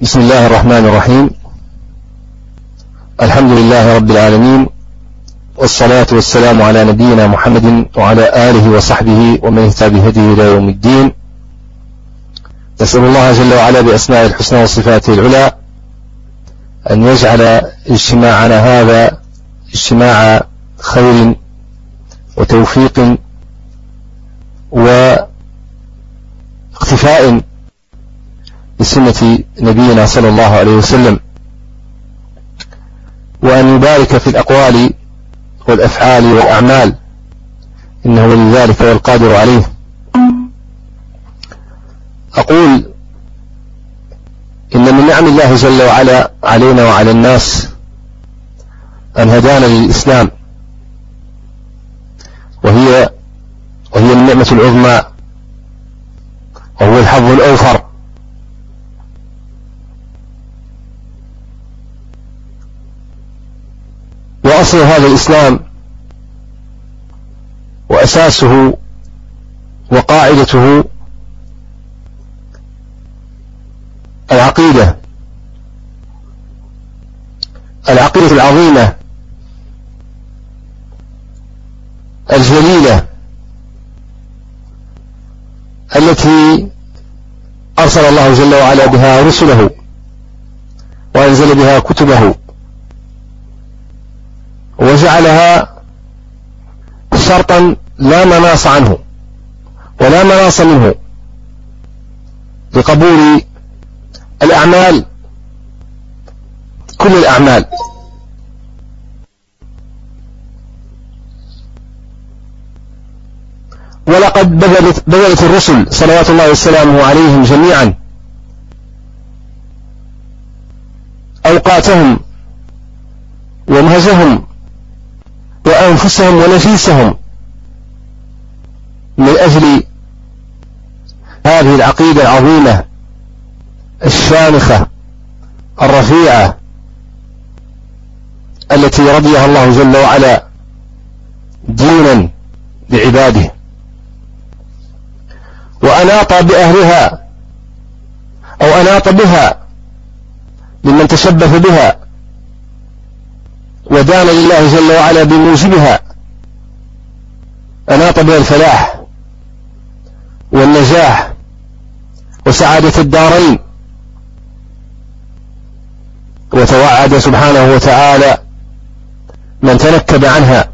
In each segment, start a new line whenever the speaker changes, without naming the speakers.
بسم الله الرحمن الرحيم. الحمد لله رب العالمين والصلاة والسلام على نبينا محمد وعلى آله وصحبه ومن اهتدى بهديه إلى يوم الدين. نسأل الله جل وعلا بأسماء الحسنى وصفاته العلى أن يجعل اجتماعنا هذا اجتماع خير وتوفيق واقتفاء بسنة نبينا صلى الله عليه وسلم. وأن يبارك في الأقوال والأفعال والأعمال إنه ولذلك والقادر عليه. أقول إن من نعم الله جل وعلا علينا وعلى الناس أن هدانا للإسلام. وهي وهي النعمة العظمى وهو الحظ الأوفر. وأصل هذا الإسلام وأساسه وقاعدته العقيدة العقيدة العظيمة الجليلة التي أرسل الله جل وعلا بها رسله وأنزل بها كتبه. وجعلها شرطا لا مناص عنه ولا مناص منه لقبول الأعمال كل الأعمال. ولقد بذلت, بذلت الرسل صلوات الله وسلامه عليهم جميعا أوقاتهم ومهجهم وأنفسهم ونفيسهم من أجل هذه العقيدة العظيمة الشامخة الرفيعة التي رضيها الله جل وعلا دينا لعباده وأناط بأهلها أو أناط بها لمن تشبث بها ودان لله جل وعلا بموجبها. أناط بها الفلاح والنجاح وسعادة الدارين. وتوعد سبحانه وتعالى من تنكب عنها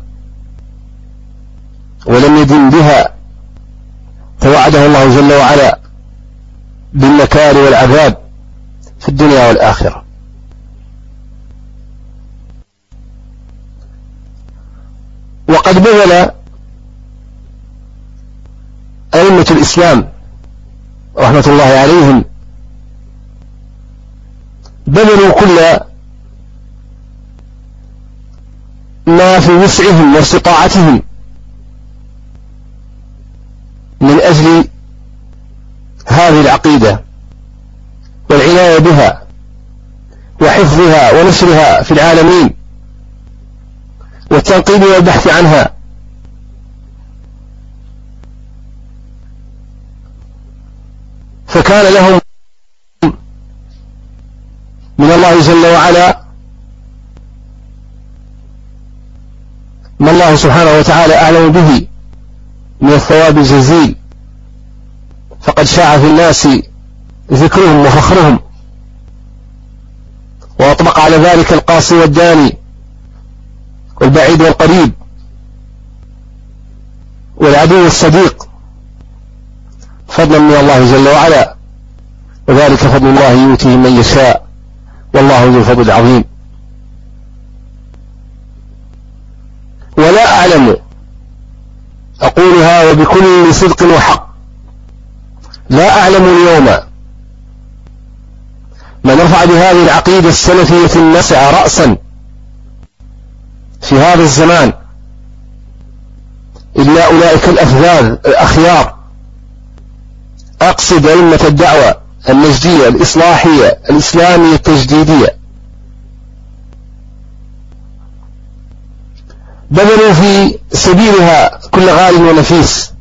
ولم يدن بها. توعده الله جل وعلا بالنكال والعذاب في الدنيا والآخرة. وقد بذل أئمة الإسلام رحمة الله عليهم بذلوا كل ما في وسعهم واستطاعتهم من أجل هذه العقيدة والعناية بها وحفظها ونشرها في العالمين. والتنقيب والبحث عنها. فكان لهم من الله جل وعلا ما الله سبحانه وتعالى أعلم به من الثواب الجزيل. فقد شاع في الناس ذكرهم وفخرهم وأطبق على ذلك القاصي والداني. والبعيد والقريب والعدو والصديق فضلا من الله جل وعلا وذلك فضل الله يؤتيه من يشاء والله ذو الفضل العظيم. ولا أعلم أقولها وبكل صدق وحق لا أعلم اليوم من رفع بهذه العقيدة السلفية النسع رأسا في هذا الزمان. إلا أولئك الأفذاذ الأخيار. أقصد أئمة الدعوة النجدية الإصلاحية الإسلامية التجديدية. بذلوا في سبيلها كل غال ونفيس.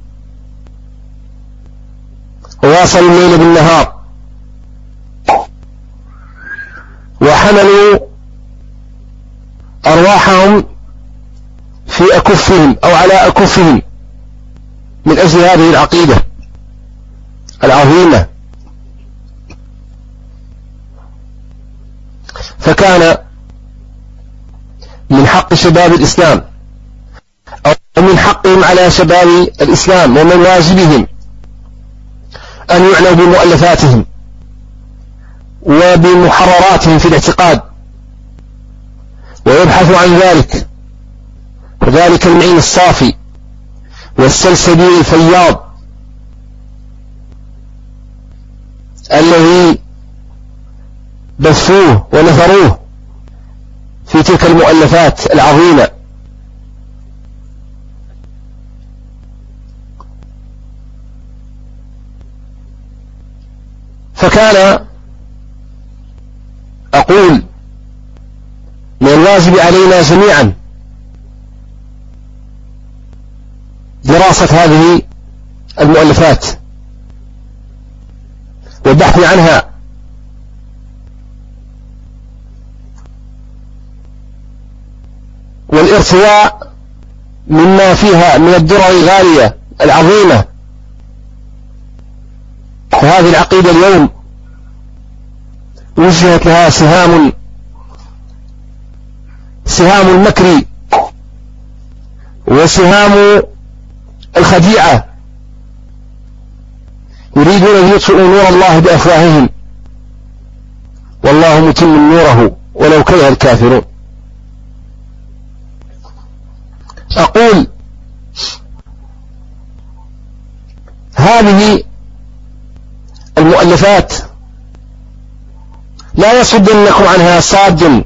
وواصلوا الليل بالنهار. وحملوا أرواحهم في أكفهم أو على أكفهم من أجل هذه العقيدة العظيمة. فكان من حق شباب الإسلام أو من حقهم على شباب الإسلام ومن واجبهم أن يعنوا بمؤلفاتهم وبمحرراتهم في الاعتقاد ويبحثوا عن ذلك. وذلك المعين الصافي والسلسبيل الفياض الذي بثوه ونثروه في تلك المؤلفات العظيمة. فكان أقول من الواجب علينا جميعا دراسة هذه المؤلفات والبحث عنها. والارتواء مما فيها من الدرر الغالية العظيمة. فهذه العقيدة اليوم وجهت لها سهام سهام المكر وسهام الخديعة. يريدون أن يطفئوا نور الله بأفواههم. والله متم نوره ولو كره الكافرون. أقول هذه المؤلفات لا يصدنكم عنها صاد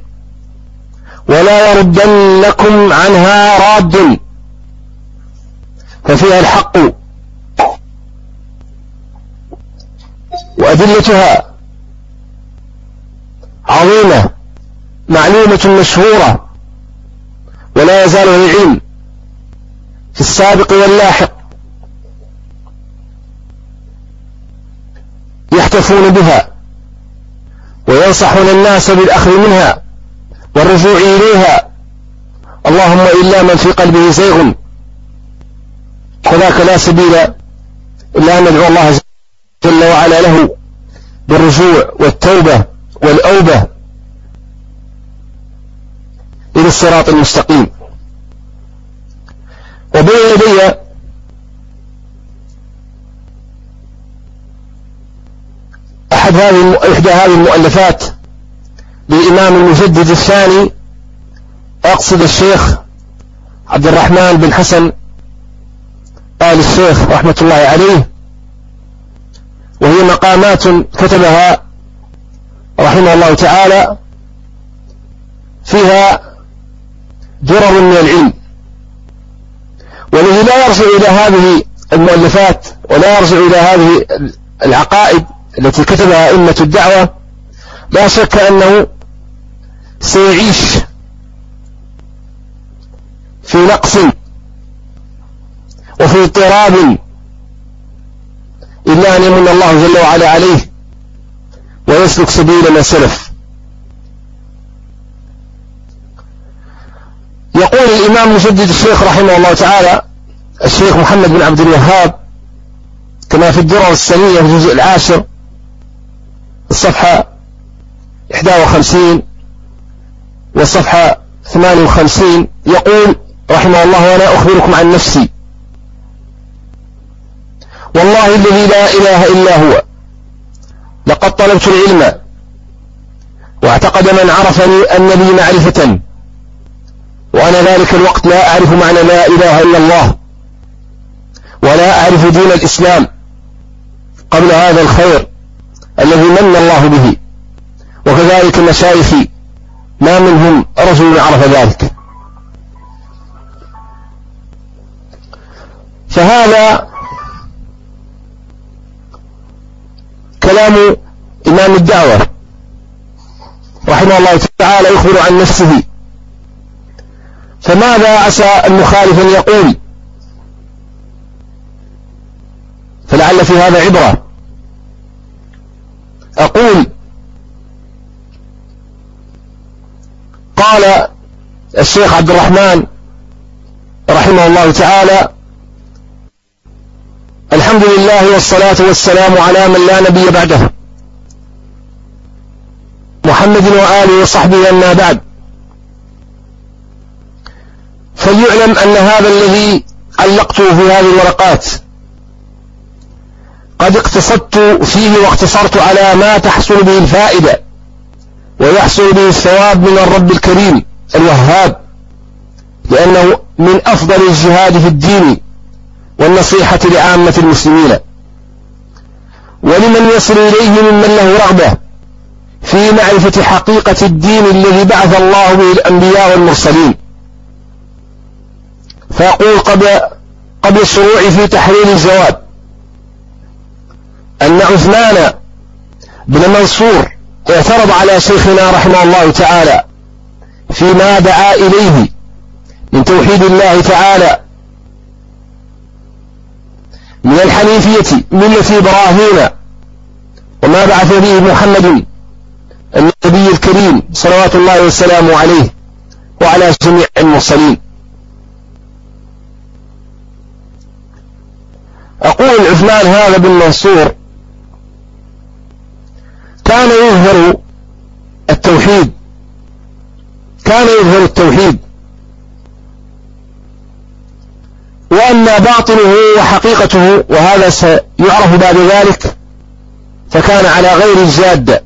ولا يردنكم عنها راد. ففيها الحق. وأدلتها عظيمة معلومة مشهورة ولا يزال العلم في السابق واللاحق. يحتفون بها وينصحون الناس بالأخذ منها والرجوع إليها. اللهم إلا من في قلبه زيغ. فذاك لا سبيل أن ندعو الله جل وعلا له بالرجوع والتوبة والأوبة إلى الصراط المستقيم. وبين يدي أحد هذه إحدى هذه المؤلفات للإمام المجدد الثاني أقصد الشيخ عبد الرحمن بن حسن آل الشيخ رحمة الله عليه. وهي مقامات كتبها رحمه الله تعالى. فيها درر من العلم. والذي لا يرجع إلى هذه المؤلفات ولا يرجع إلى هذه العقائد التي كتبها أئمة الدعوة لا شك أنه سيعيش في نقص وفي اضطراب. إلا أن يمن الله جل وعلا عليه ويسلك سبيل من سلف. يقول الإمام مجدد الشيخ رحمه الله تعالى الشيخ محمد بن عبد الوهاب كما في الدرر السنية في الجزء العاشر الصفحة 51 والصفحة 58 يقول رحمه الله وأنا أخبركم عن نفسي والله الذي لا إله إلا هو. لقد طلبت العلم. واعتقد من عرفني أن لي معرفة. وأنا ذلك الوقت لا أعرف معنى لا إله إلا الله. ولا أعرف دين الإسلام قبل هذا الخير الذي من الله به. وكذلك مشايخي. ما منهم رجل عرف ذلك. فهذا كلام إمام الدعوة. رحمه الله تعالى يخبر عن نفسه. فماذا عسى المخالف أن يقول؟ فلعل في هذا عبرة. أقول قال الشيخ عبد الرحمن رحمه الله تعالى الحمد لله والصلاة والسلام على من لا نبي بعده. محمد وآله وصحبه أما بعد. فليعلم أن هذا الذي علقته في هذه الورقات قد اقتصدت فيه واقتصرت على ما تحصل به الفائدة ويحصل به الثواب من الرب الكريم الوهاب لأنه من أفضل الجهاد في الدين. والنصيحة لعامة المسلمين. ولمن يصل إليه ممن له رغبة في معرفة حقيقة الدين الذي بعث الله به الأنبياء والمرسلين. فأقول قبل قبل الشروع في تحرير الجواب أن عثمان بن منصور اعترض على شيخنا رحمه الله تعالى فيما دعا إليه من توحيد الله تعالى من الحنيفية ملة إبراهيم وما بعث به محمد النبي الكريم صلوات الله وسلامه عليه وعلى جميع المرسلين. أقول عثمان هذا بن منصور كان يظهر التوحيد كان يظهر التوحيد. وأما باطنه وحقيقته وهذا سيعرف بعد ذلك فكان على غير الجادة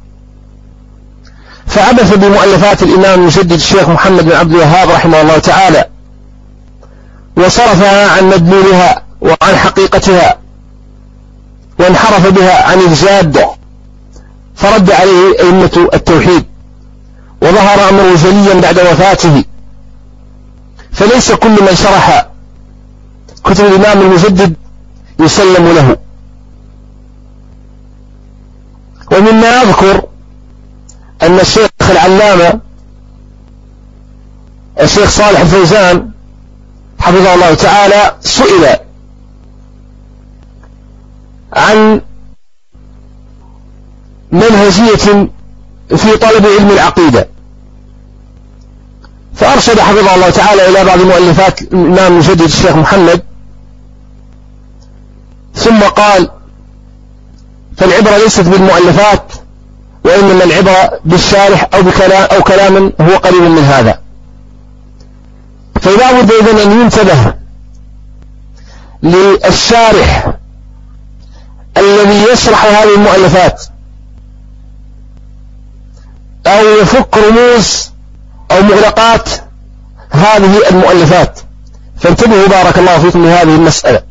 فعبث بمؤلفات الإمام المجدد الشيخ محمد بن عبد الوهاب رحمه الله تعالى وصرفها عن مدلولها وعن حقيقتها وانحرف بها عن الجادة فرد عليه أئمة التوحيد وظهر أمره جليا بعد وفاته. فليس كل من شرح كتب الإمام المجدد يسلم له. ومما أذكر أن الشيخ العلامة الشيخ صالح الفوزان حفظه الله تعالى سئل عن منهجية في طلب علم العقيدة. فأرشد حفظه الله تعالى إلى بعض مؤلفات الإمام المجدد الشيخ محمد ثم قال فالعبرة ليست بالمؤلفات وإنما العبرة بالشارح أو بكلام أو كلام هو قريب من هذا. فلا بد إذن أن ينتبه للشارح الذي يشرح هذه المؤلفات أو يفك رموز أو مغلقات هذه المؤلفات. فانتبهوا بارك الله فيكم لهذه المسألة.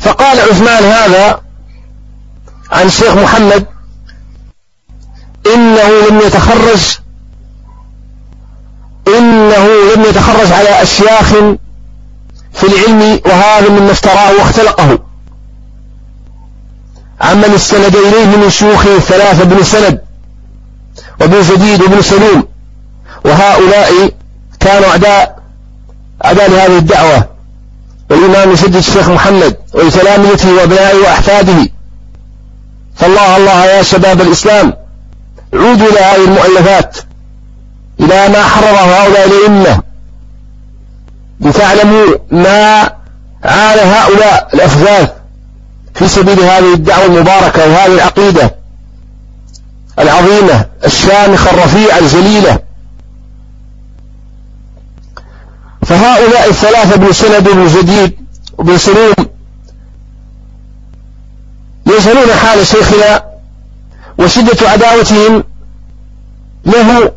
فقال عثمان هذا عن الشيخ محمد إنه لم يتخرج إنه لم يتخرج على أشياخ في العلم وهذا مما افتراه واختلقه. عمن استند إليه من شيوخه الثلاثة بن سند وابن جديد وابن سلوم وهؤلاء كانوا أعداء أعداء لهذه الدعوة. والإمام يسدد الشيخ محمد ولتلامذته وأبنائه وأحفاده. فالله الله يا شباب الإسلام عودوا إلى هذه المؤلفات إلى ما حرره هؤلاء الأئمة. لتعلموا ما عانى هؤلاء الأفذاذ في سبيل هذه الدعوة المباركة وهذه العقيدة العظيمة الشامخة الرفيعة الجليلة. فهؤلاء الثلاثة بن سند بن جديد وبن سلوم يجهلون حال شيخنا وشدة عداوتهم له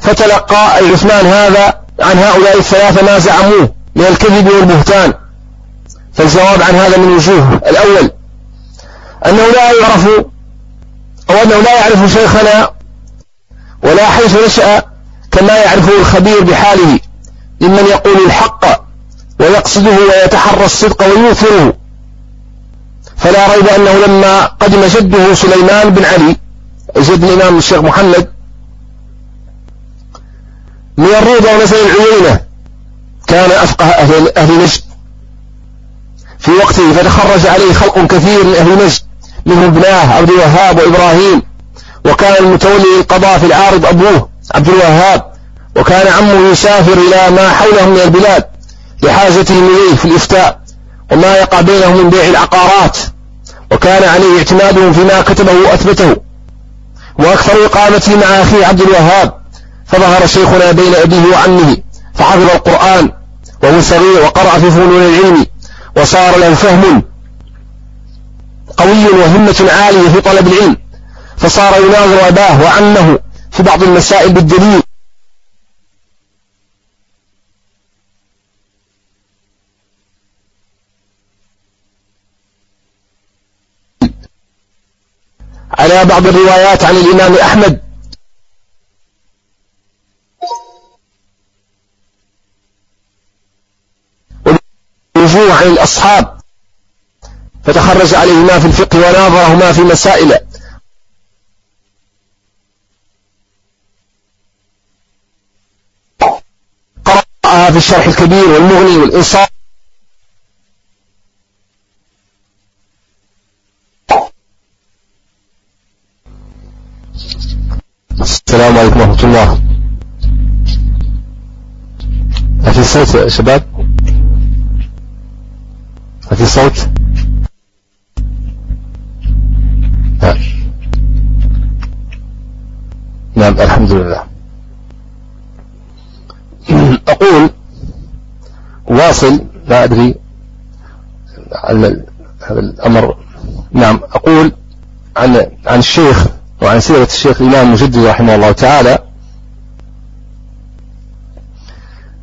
فتلقى العثمان هذا عن هؤلاء الثلاثة ما زعموه من الكذب والبهتان. فالجواب عن هذا من وجوه الأول أنه لا يعرف أو أنه لا يعرف شيخنا ولا حيث نشأ كما يعرفه الخبير بحاله. ممن يقول الحق ويقصده ويتحرى الصدق ويوثره فلا ريب أنه لما قدم جده سليمان بن علي جد الإمام الشيخ محمد من الروضة ونزل العيينة. كان أفقه أهل, أهل نجد. في وقته فتخرج عليه خلق كثير من أهل نجد منهم ابناه عبد الوهاب وإبراهيم وكان المتولي للقضاء في العارض أبوه عبد الوهاب. وكان عمه يسافر إلى ما حوله من البلاد لحاجتهم إليه في الإفتاء وما يقع بينهم من بيع العقارات. وكان عليه اعتمادهم فيما كتبه وأثبته. وأكثر إقامته مع أخيه عبد الوهاب فظهر شيخنا بين أبيه وعمه فحفظ القرآن وهو صغير وقرأ في فنون العلم وصار له فهم قوي وهمة عالية في طلب العلم. فصار يناظر أباه وعمه في بعض المسائل بالدليل. على بعض الروايات عن الإمام أحمد. وجوه عن الأصحاب. فتخرج عليهما في الفقه وناظرهما في مسائل. قرأها في الشرح الكبير والمغني والإنصاف. السلام عليكم ورحمة الله. في صوت يا شباب في صوت نعم نعم الحمد لله أقول واصل لا أدري هذا الأمر. نعم أقول عن عن الشيخ وعن سيرة الشيخ الإمام مجدد رحمه الله تعالى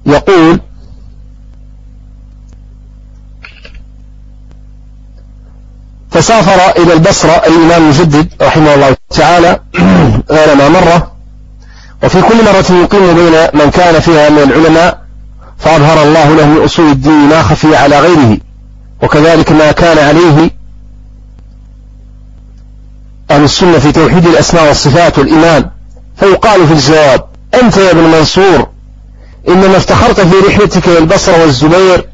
يقول فسافر إلى البصرة الإمام المجدد رحمه الله تعالى غير ما مرة وفي كل مرة يقيم بين من كان فيها من العلماء فأظهر الله له من أصول الدين ما خفي على غيره وكذلك ما كان عليه أهل السنة في توحيد الأسماء والصفات والإيمان. فيقال في الجواب أنت يا ابن منصور إنما افتخرت في رحلتك إلى البصرة والزبير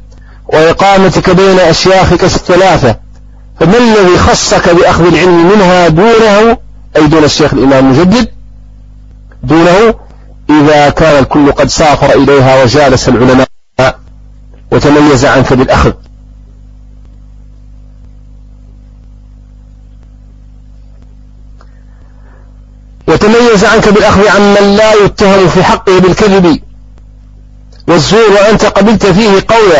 وإقامتك بين أشياخك الثلاثة فما الذي خصك بأخذ العلم منها دونه؟ أي دون الشيخ الإمام المجدد دونه إذا كان الكل قد سافر إليها وجالس العلماء وتميز عنك بالأخذ. وتميز عنك بالأخذ عمن لا يتهم في حقه بالكذب. والزور وأنت قبلت فيه قول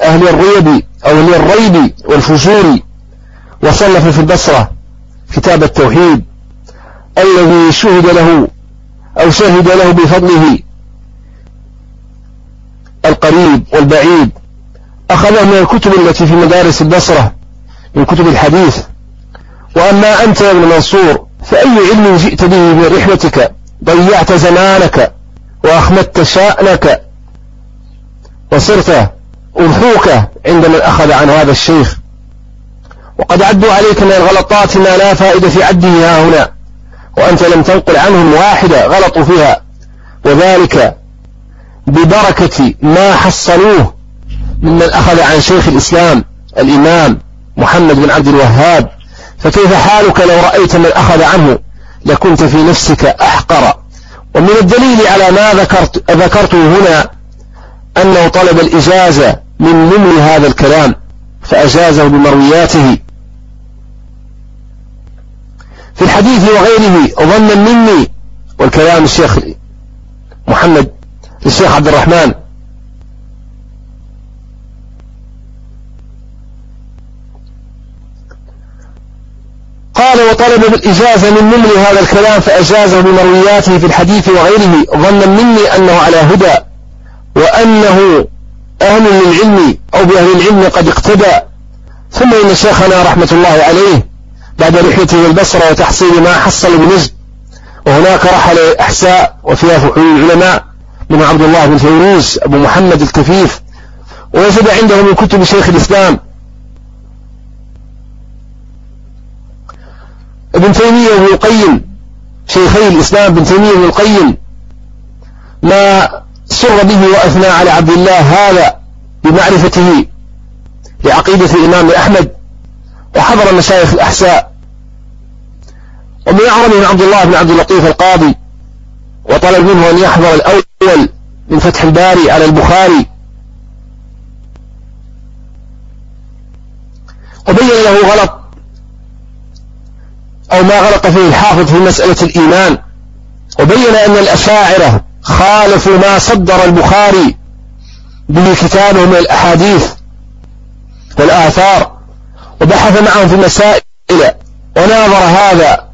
أهل الريب أو أهل الريب والفجور. وصنف في البصرة كتاب التوحيد الذي شهد له أو شهد له بفضله. القريب والبعيد. أخذه من الكتب التي في مدارس البصرة من كتب الحديث. وأما أنت يا ابن منصور فأي علم جئت به من رحلتك ضيعت زمانك وأخمدت شأنك وصرت أرخوك عند من أخذ عن هذا الشيخ. وقد عدوا عليك من الغلطات ما لا فائدة في عده ها هنا وأنت لم تنقل عنهم واحدة غلطوا فيها. وذلك ببركة ما حصلوه ممن أخذ عن شيخ الإسلام الإمام محمد بن عبد الوهاب. فكيف حالك لو رأيت من أخذ عنه لكنت في نفسك أحقر؟ ومن الدليل على ما ذكرت ذكرته هنا أنه طلب الإجازة من نمل هذا الكلام فأجازه بمروياته. في الحديث وغيره ظنا مني والكلام الشيخ محمد الشيخ عبد الرحمن وطلب بالإجازة من نمل هذا الكلام فأجازه بمروياته في الحديث وغيره ظنا مني أنه على هدى وأنه أهل للعلم أو بأهل العلم قد اقتدى. ثم إن شيخنا رحمة الله عليه بعد رحلته البصرة وتحصيل ما حصل بنجد وهناك رحل أحساء وفيها فحول العلماء من عبد الله بن فيروز أبو محمد الكفيف ووجد عنده من كتب شيخ الإسلام ابن تيمية وابن القيم شيخي الإسلام ابن تيمية وابن القيم. ما سر به وأثنى على عبد الله هذا بمعرفته لعقيدة الإمام أحمد وحضر مشايخ الأحساء. ومن أعرضهم عبد الله بن عبد اللطيف القاضي وطلب منه أن يحضر الأول من فتح الباري على البخاري. وبين له غلط أو ما غلط فيه الحافظ في مسألة الإيمان وبين أن الأشاعرة خالفوا ما صدر البخاري به كتابه من الأحاديث والآثار وبحث معهم في مسائل وناظر هذا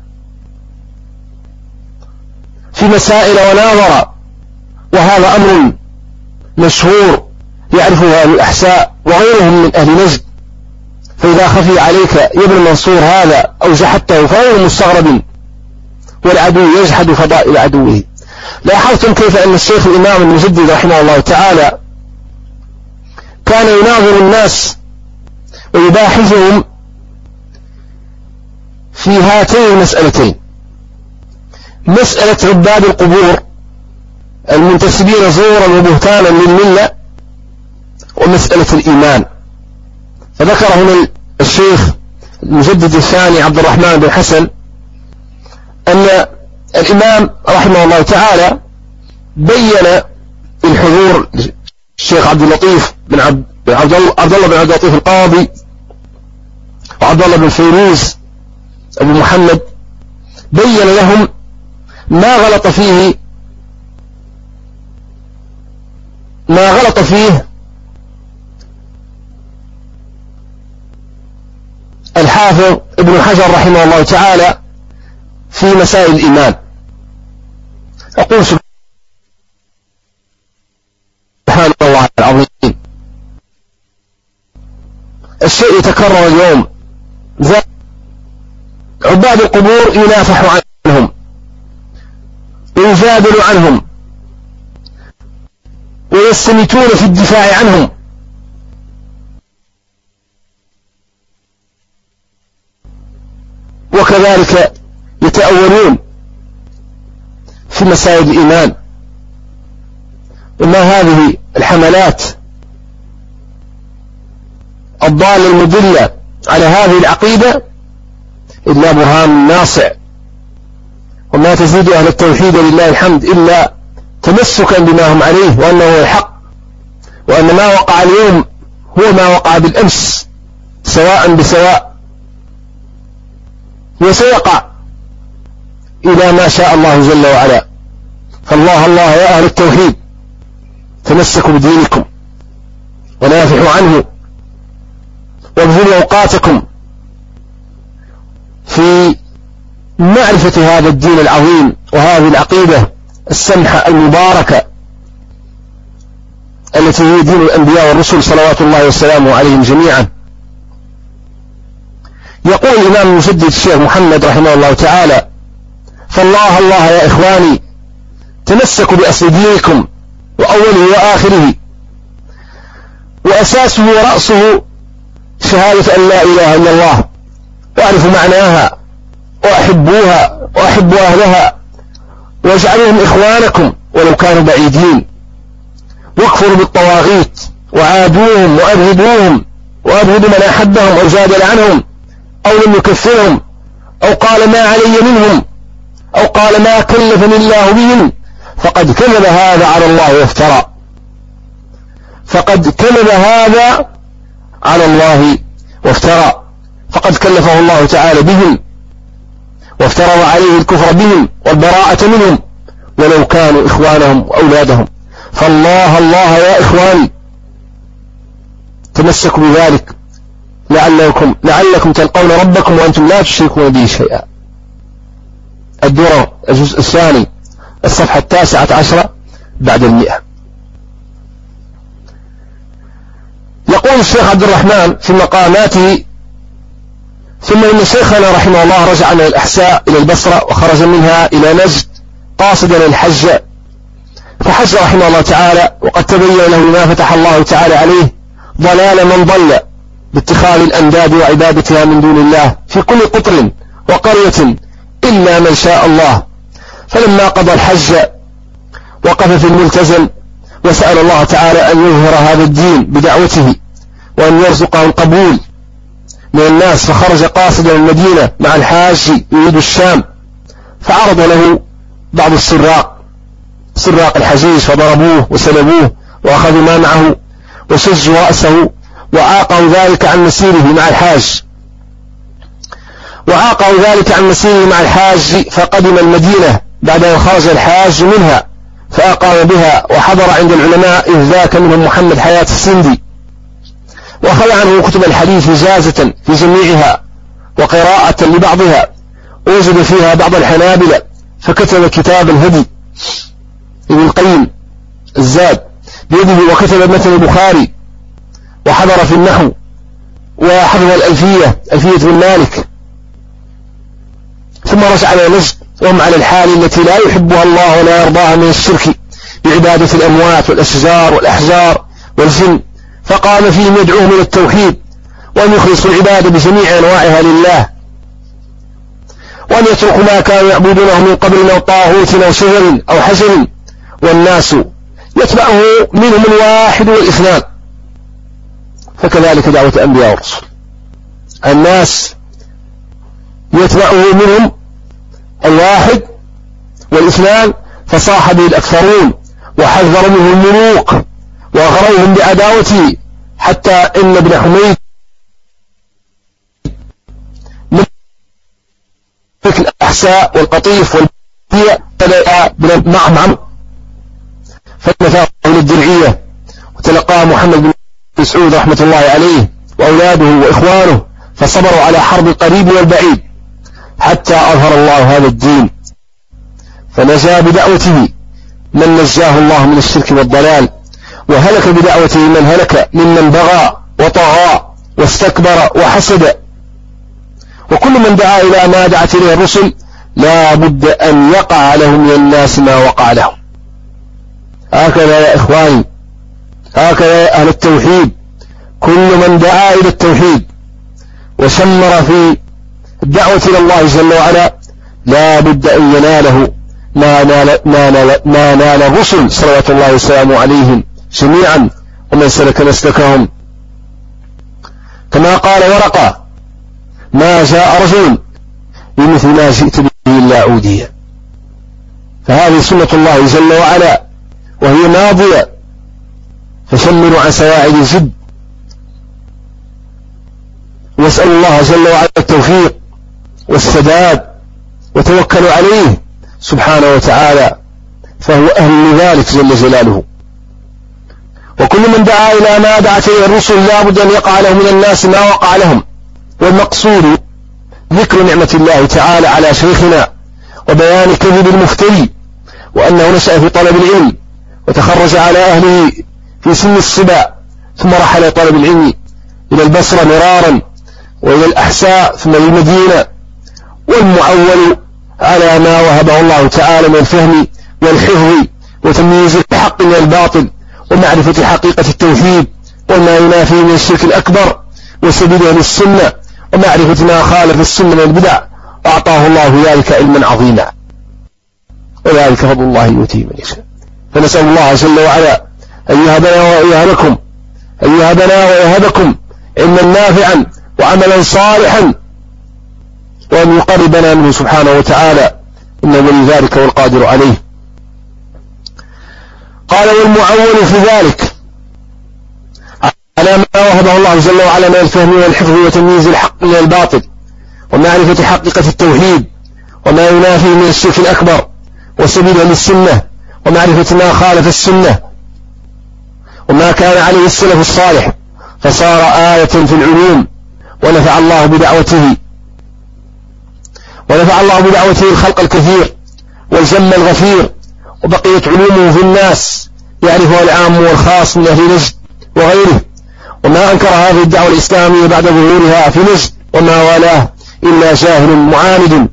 في مسائل وناظر وهذا أمر مشهور يعرفه أهل الأحساء وغيرهم من أهل نجد. فإذا خفي عليك يا ابن منصور هذا أو جحدته فهو مستغرب. والعدو يجحد فضائل عدوه. لاحظتم كيف أن الشيخ الإمام المجدد رحمه الله تعالى كان يناظر الناس ويباحثهم في هاتين المسألتين. مسألة عباد القبور المنتسبين زورا وبهتانا للملة ومسألة الإيمان. فذكر هنا الشيخ المجدد الثاني عبد الرحمن بن حسن أن الإمام رحمه الله تعالى بين الحضور الشيخ عبد اللطيف بن عبد عبد الله بن عبد اللطيف القاضي وعبد الله بن فيروز أبو محمد بين لهم ما غلط فيه ما غلط فيه الحافظ ابن حجر رحمه الله تعالى في مسائل الإيمان. أقول سبحان الله العظيم. الشيء يتكرر اليوم. عباد القبور ينافح عنهم. ويجادل عنهم. ويستمتون في الدفاع عنهم. وكذلك يتأولون في مسائل الإيمان. وما هذه الحملات الضالة المدلة على هذه العقيدة إلا برهان ناصع. وما تزيد أهل التوحيد لله الحمد إلا تمسكا بما هم عليه وأنه هو الحق. وأن ما وقع اليوم هو ما وقع بالأمس سواء بسواء وسيقع إلى ما شاء الله جل وعلا. فالله الله يا أهل التوحيد تمسكوا بدينكم ونافحوا عنه وابذلوا أوقاتكم في معرفة هذا الدين العظيم وهذه العقيدة السمحة المباركة التي هي دين الأنبياء والرسل صلوات الله وسلامه عليهم جميعا. يقول الإمام المسدد الشيخ محمد رحمه الله تعالى فالله الله يا إخواني تمسكوا بأصل دينكم وأوله وآخره وأساسه ورأسه شهادة أن لا إله إلا الله وأعرف معناها وأحبوها وأحب أهلها واجعلوهم إخوانكم ولو كانوا بعيدين واكفروا بالطواغيت وعادوهم وأبغضوهم وأبغضوا من أحبهم أو عنهم أو لم يكفرهم أو قال ما علي منهم أو قال ما كلفني الله بهم فقد كذب هذا على الله وافترى. فقد كذب هذا على الله وافترى. فقد كلفه الله تعالى بهم وافترض عليه الكفر بهم والبراءة منهم ولو كانوا إخوانهم وأولادهم. فالله الله يا إخواني تمسكوا بذلك. لعلكم, لعلكم تلقون ربكم وأنتم لا تشركون به شيئا. الدرر الجزء الثاني الصفحة التاسعة عشرة بعد المئة. يقول الشيخ عبد الرحمن في مقاماته ثم إن شيخنا رحمه الله رجع من الأحساء إلى البصرة وخرج منها إلى نجد قاصدا الحج. فحج رحمه الله تعالى وقد تبين له ما فتح الله تعالى عليه ضلال من ضل. باتخاذ الأنداد وعبادتها من دون الله في كل قطر وقرية إلا من شاء الله. فلما قضى الحج وقف في الملتزم وسأل الله تعالى أن يظهر هذا الدين بدعوته وأن يرزقه القبول من الناس فخرج قاصدا المدينة مع الحاج يريد الشام فعرض له بعض السراق سراق الحجيج فضربوه وسلبوه وأخذوا ما معه وشجوا رأسه وعاقوا ذلك عن مسيره مع الحاج. وعاقوا ذلك عن مسيره مع الحاج فقدم المدينة بعد أن خرج الحاج منها فأقام بها وحضر عند العلماء إذ ذاك منهم محمد حياة السندي. وأخذ عنه كتب الحديث إجازة في جميعها وقراءة لبعضها. وجد فيها بعض الحنابلة فكتب كتاب الهدي ابن القيم الزاد. بيده وكتب مثل البخاري وحضر في النحو وحفظ الألفية ألفية بن مالك. ثم رجع إلى نجد وهم على الحال التي لا يحبها الله ولا يرضاها من الشرك بعبادة الأموات والأشجار والأحجار والجن. فقام فيهم يدعوهم إلى التوحيد وأن يخلصوا العبادة بجميع أنواعها لله. وأن يتركوا ما كانوا يعبدونه من قبل أو طاغوت أو شجر أو حجر. والناس يتبعه منهم الواحد والاثنان فكذلك دعوة الأنبياء والرسل. الناس يتبعه منهم الواحد والإثنان فصاح به الأكثرون وحذر منه الملوك وأغروهم بعداوته حتى إن ابن حميد مثل الأحساء والقطيف والبيع بدأ معهم فنفاه للدرعية وتلقاه محمد بن مسعود رحمة الله عليه وأولاده وإخوانه فصبروا على حرب القريب والبعيد حتى أظهر الله هذا الدين. فنجا بدعوته من نجاه الله من الشرك والضلال وهلك بدعوته من هلك ممن بغى وطغى واستكبر وحسد. وكل من دعا إلى ما دعت إليه الرسل لا بد أن يقع له من الناس ما وقع لهم. هكذا يا إخواني هكذا أهل التوحيد. كل من دعا إلى التوحيد وشمر في الدعوة إلى الله جل وعلا لا بد أن يناله ما نال, ما نال, ما نال الرسل صلوات الله وسلامه عليهم جميعا ومن سلك مسلكهم. كما قال ورقة ما جاء رجل بمثل ما جئت به إلا عوديا فهذه سنة الله جل وعلا وهي ماضية فشمروا عن سواعد الجد. واسأل الله جل وعلا التوفيق والسداد وتوكلوا عليه سبحانه وتعالى فهو أهل لذلك جل جلاله. وكل من دعا إلى ما دعت إليه الرسل لابد أن يقع له من الناس ما وقع لهم. والمقصود ذكر نعمة الله تعالى على شيخنا وبيان كذب المفتري وأنه نشأ في طلب العلم وتخرج على أهله في سن الصبا ثم رحل طلب العلم إلى البصرة مرارا وإلى الأحساء ثم للمدينة والمعول على ما وهبه الله تعالى من الفهم والحفظ وتمييز الحق من الباطل ومعرفة حقيقة التوحيد وما ينافي من الشرك الأكبر وسبيل أهل السنة ومعرفة ما خالف السنة من البدع أعطاه الله ذلك علما عظيما وذلك فضل الله يؤتيه من يشاء. فنسأل الله جل وعلا أن يهبنا ويهبكم أن يهبنا ويهبكم علما نافعا وعملا صالحا وأن يقربنا منه سبحانه وتعالى إنه ولي ذلك والقادر عليه. قال والمعول في ذلك على ما وهبه الله جل وعلا من الفهم والحفظ وتمييز الحق من الباطل ومعرفة حقيقة التوحيد وما ينافي من الشرك الأكبر وسبيل للسنة ومعرفة ما خالف السنة وما كان عليه السلف الصالح فصار آية في العلوم ونفع الله بدعوته. ونفع الله بدعوته الخلق الكثير والجم الغفير وبقيت علومه في الناس يعرفها العام والخاص من أهل نجد وغيره. وما أنكر هذه الدعوة الإسلامية بعد ظهورها في نجد وما والاه إلا جاهل معاند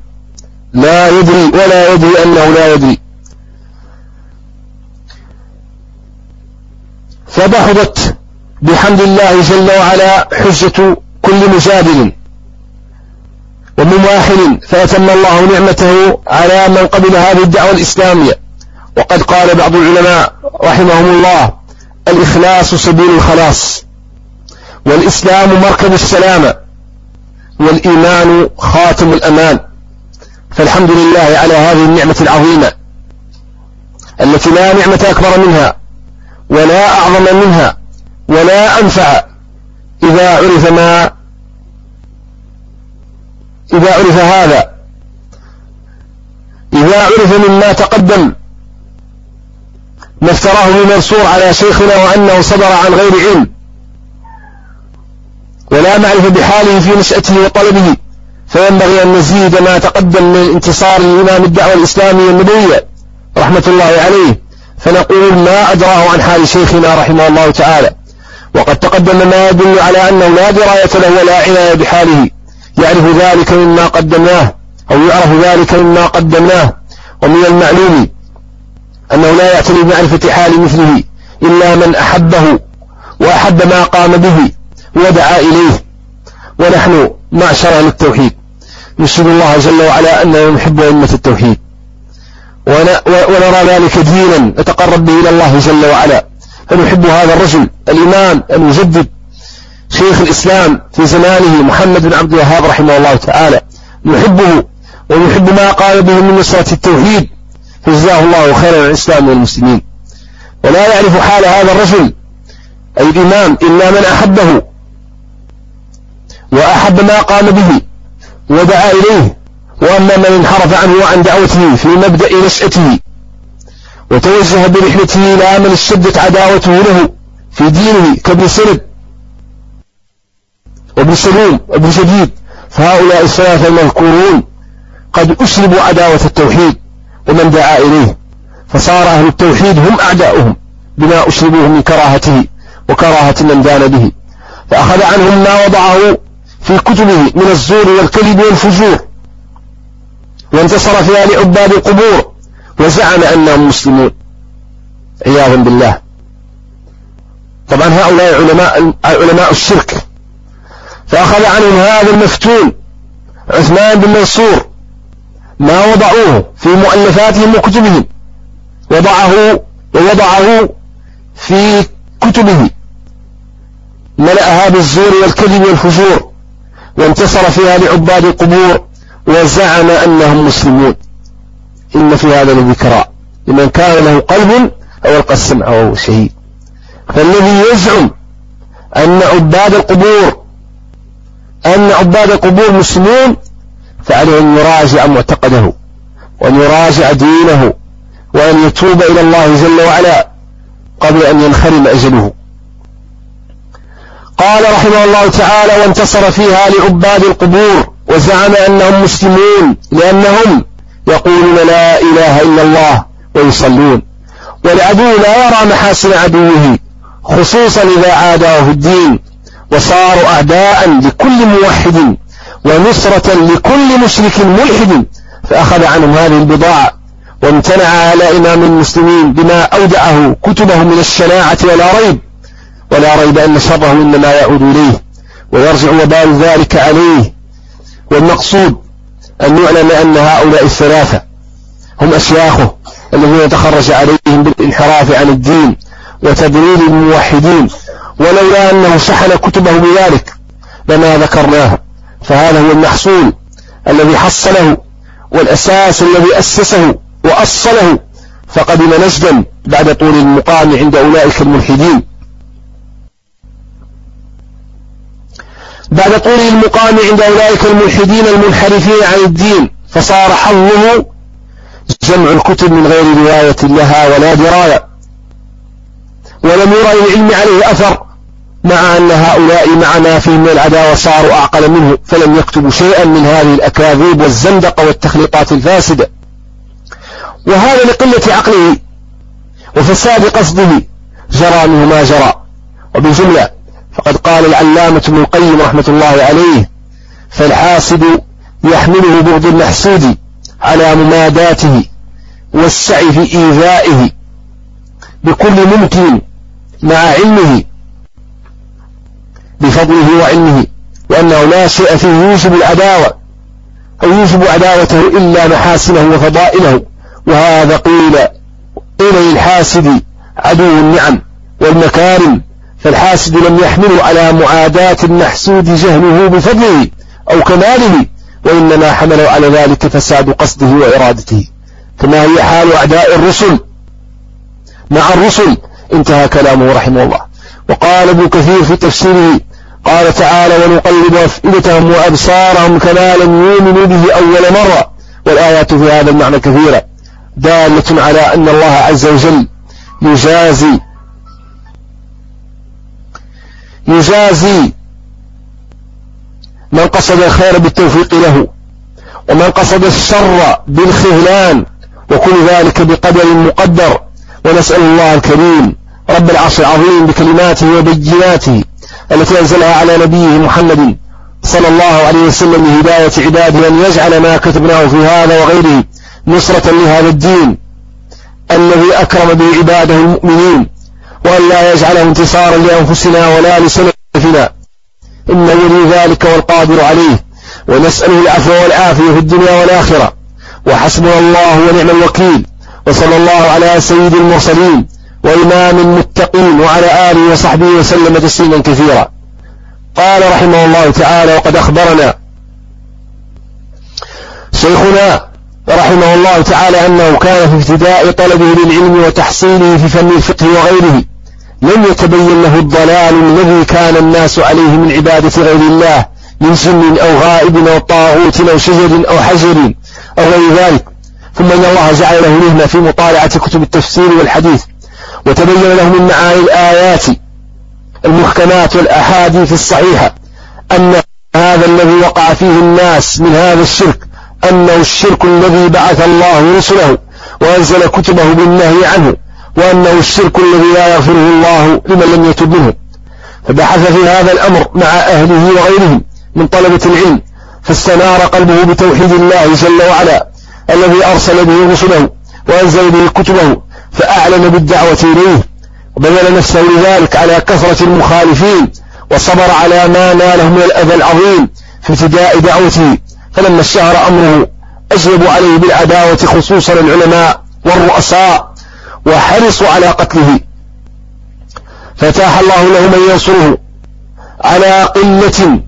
لا يدري ولا يدري أنه لا يدري. فبحضت بحمد الله جل وعلا حجة كل مجادل ومماحل فأتم الله نعمته على من قبل هذه الدعوة الإسلامية. وقد قال بعض العلماء رحمهم الله الإخلاص سبيل الخلاص والإسلام مركب السلامة والإيمان خاتم الأمان. فالحمد لله على هذه النعمة العظيمة التي لا نعمة أكبر منها. ولا أعظم منها ولا أنفع إذا عرف ما إذا عرف هذا. إذا عرف مما تقدم ما افتراه من منصور على شيخنا وأنه صدر عن غير علم. ولا معرفة بحاله في نشأته وطلبه. فينبغي أن نزيد ما تقدم من انتصار لإمام الدعوة الإسلامية النبوية رحمة الله عليه. فنقول ما أدراه عن حال شيخنا رحمه الله تعالى. وقد تقدم ما يدل على أنه لا دراية له ولا عناية بحاله. يعرف ذلك مما قدمناه أو يعرف ذلك مما قدمناه. ومن المعلوم أنه لا يعتني بمعرفة حال مثله إلا من أحبه وأحب ما قام به ودعا إليه. ونحن معشر التوحيد. نشهد الله جل وعلا أنه نحب أئمة التوحيد. ونرى ذلك دينا نتقرب به إلى الله جل وعلا. فنحب هذا الرجل الإمام المجدد شيخ الإسلام في زمانه محمد بن عبد الوهاب رحمه الله تعالى؟ نحبه ونحب ما قال به من نصرة التوحيد فجزاه الله خيرا الإسلام والمسلمين. ولا يعرف حال هذا الرجل أي الإمام إلا من أحبه وأحب ما قام به ودعا إليه. وأما من انحرف عنه وعن دعوته في مبدأ نشأته وتوجه برحلته إلى من اشتدت عداوته له في دينه كابن سلب وابن سلوم وابن شديد فهؤلاء الثلاثة المذكورون قد أشربوا عداوة التوحيد ومن دعا إليه فصار أهل التوحيد هم أعداؤهم بما أشربوه من كراهته وكراهة من دان به فأخذ عنهم ما وضعه في كتبه من الزور والكذب والفجور. وانتصر فيها لعباد القبور وزعم أنهم مسلمون. عياذا بالله. طبعا هؤلاء علماء علماء الشرك. فأخذ عنهم هذا المفتون عثمان بن منصور ما وضعوه في مؤلفاتهم وكتبهم. وضعه ووضعه في كتبه. ملأها بالزور والكذب والفجور. وانتصر فيها لعباد القبور وزعم أنهم مسلمون. إن في هذا لذكرى. لمن كان له قلب أو ألقى السمع وهو شهيد. فالذي يزعم أن عباد القبور أن عباد القبور مسلمون فعليه أن يراجع معتقده وأن يراجع دينه وأن يتوب إلى الله جل وعلا قبل أن ينخرم أجله. قال رحمه الله تعالى وانتصر فيها لعباد القبور وزعم أنهم مسلمون لأنهم يقولون لا إله إلا الله ويصلون. والعدو لا يرى محاسن عدوه خصوصا إذا عاداه الدين وصاروا أعداء لكل موحد ونصرة لكل مشرك ملحد فأخذ عنهم هذه البضاعة وامتنع على إمام المسلمين بما أودعه كتبه من الشناعة ولا ريب. ولا ريب أن شره إنما يعود إليه ويرجع وبال ذلك عليه. والمقصود أن يعلم أن هؤلاء الثلاثة هم أشياخه الذين تخرج عليهم بالانحراف عن الدين وتدليل الموحدين. ولولا أنه شحن كتبه بذلك لما ذكرناه. فهذا هو المحصول الذي حصله والأساس الذي أسسه وأصله. فقدم نجدا بعد طول المقام عند أولئك الملحدين. بعد طول المقام عند أولئك الملحدين المنحرفين عن الدين فصار حظه جمع الكتب من غير رواية لها ولا دراية. ولم يرى للعلم عليه أثر مع أن هؤلاء مع ما فيهم من العداوة صاروا أعقل منه فلم يكتبوا شيئا من هذه الأكاذيب والزندقة والتخليطات الفاسدة. وهذا لقلة عقله وفساد قصده جرى منه ما جرى. وبالجملة فقد قال العلامة ابن القيم رحمة الله عليه فالحاسد يحمله بغض المحسود على مماداته والسعي في إيذائه بكل ممكن مع علمه بفضله وعلمه وأنه لا شيء فيه يوجب العداوة أو يوجب عداوته إلا محاسنه وفضائله. وهذا قيل قيل للحاسد عدو النعم والمكارم. فالحاسد لم يحمله على معاداة المحسود جهله بفضله أو كماله وإنما حمله على ذلك فساد قصده وإرادته. كما هي حال أعداء الرسل؟ مع الرسل انتهى كلامه رحمه الله. وقال ابن كثير في تفسيره قال تعالى ونقلب أفئدتهم وأبصارهم كما لم يؤمنوا به أول مرة والآيات في هذا المعنى كثيرة دالة على أن الله عز وجل يجازي يجازي من قصد الخير بالتوفيق له ومن قصد الشر بالخذلان وكل ذلك بقدر مقدر. ونسأل الله الكريم رب العرش العظيم بكلماته وبيناته التي أنزلها على نبيه محمد صلى الله عليه وسلم لهداية عباده أن يجعل ما كتبناه في هذا وغيره نصرة لهذا الدين الذي أكرم به عباده المؤمنين. وأن لا يجعله انتصارا لأنفسنا ولا لسلفنا. إنه ولي ذلك والقادر عليه. ونسأله العفو والعافية في الدنيا والآخرة. وحسبنا الله ونعم الوكيل. وصلى الله على سيد المرسلين وإمام المتقين وعلى آله وصحبه وسلم تسليما كثيرا. قال رحمه الله تعالى وقد أخبرنا شيخنا رحمه الله تعالى أنه كان في ابتداء طلبه للعلم وتحصيله في فن الفقه وغيره لم يتبين له الضلال الذي كان الناس عليه من عبادة غير الله من جن أو غائب أو طاغوت أو شجر أو حجر أو غير ذلك. ثم إن الله جعل له مهنة في مطالعة كتب التفسير والحديث وتبين له من معاني الآيات المحكمات والأحاديث الصحيحة أن هذا الذي وقع فيه الناس من هذا الشرك أنه الشرك الذي بعث الله رسله وأنزل كتبه بالنهي عنه وأنه الشرك الذي لا يغفره الله لمن لم يتب منه. فبحث في هذا الأمر مع أهله وغيرهم من طلبة العلم فاستنار قلبه بتوحيد الله جل وعلا الذي أرسل به رسله وأنزل به كتبه فأعلن بالدعوة إليه وبذل نفسه لذلك على كثرة المخالفين وصبر على ما ناله من الأذى العظيم في ابتداء دعوته. فلما اشتهر أمره أجلبوا عليه بالعداوة خصوصا العلماء والرؤساء وحرصوا على قتله. فتاح الله له من ينصره على قلة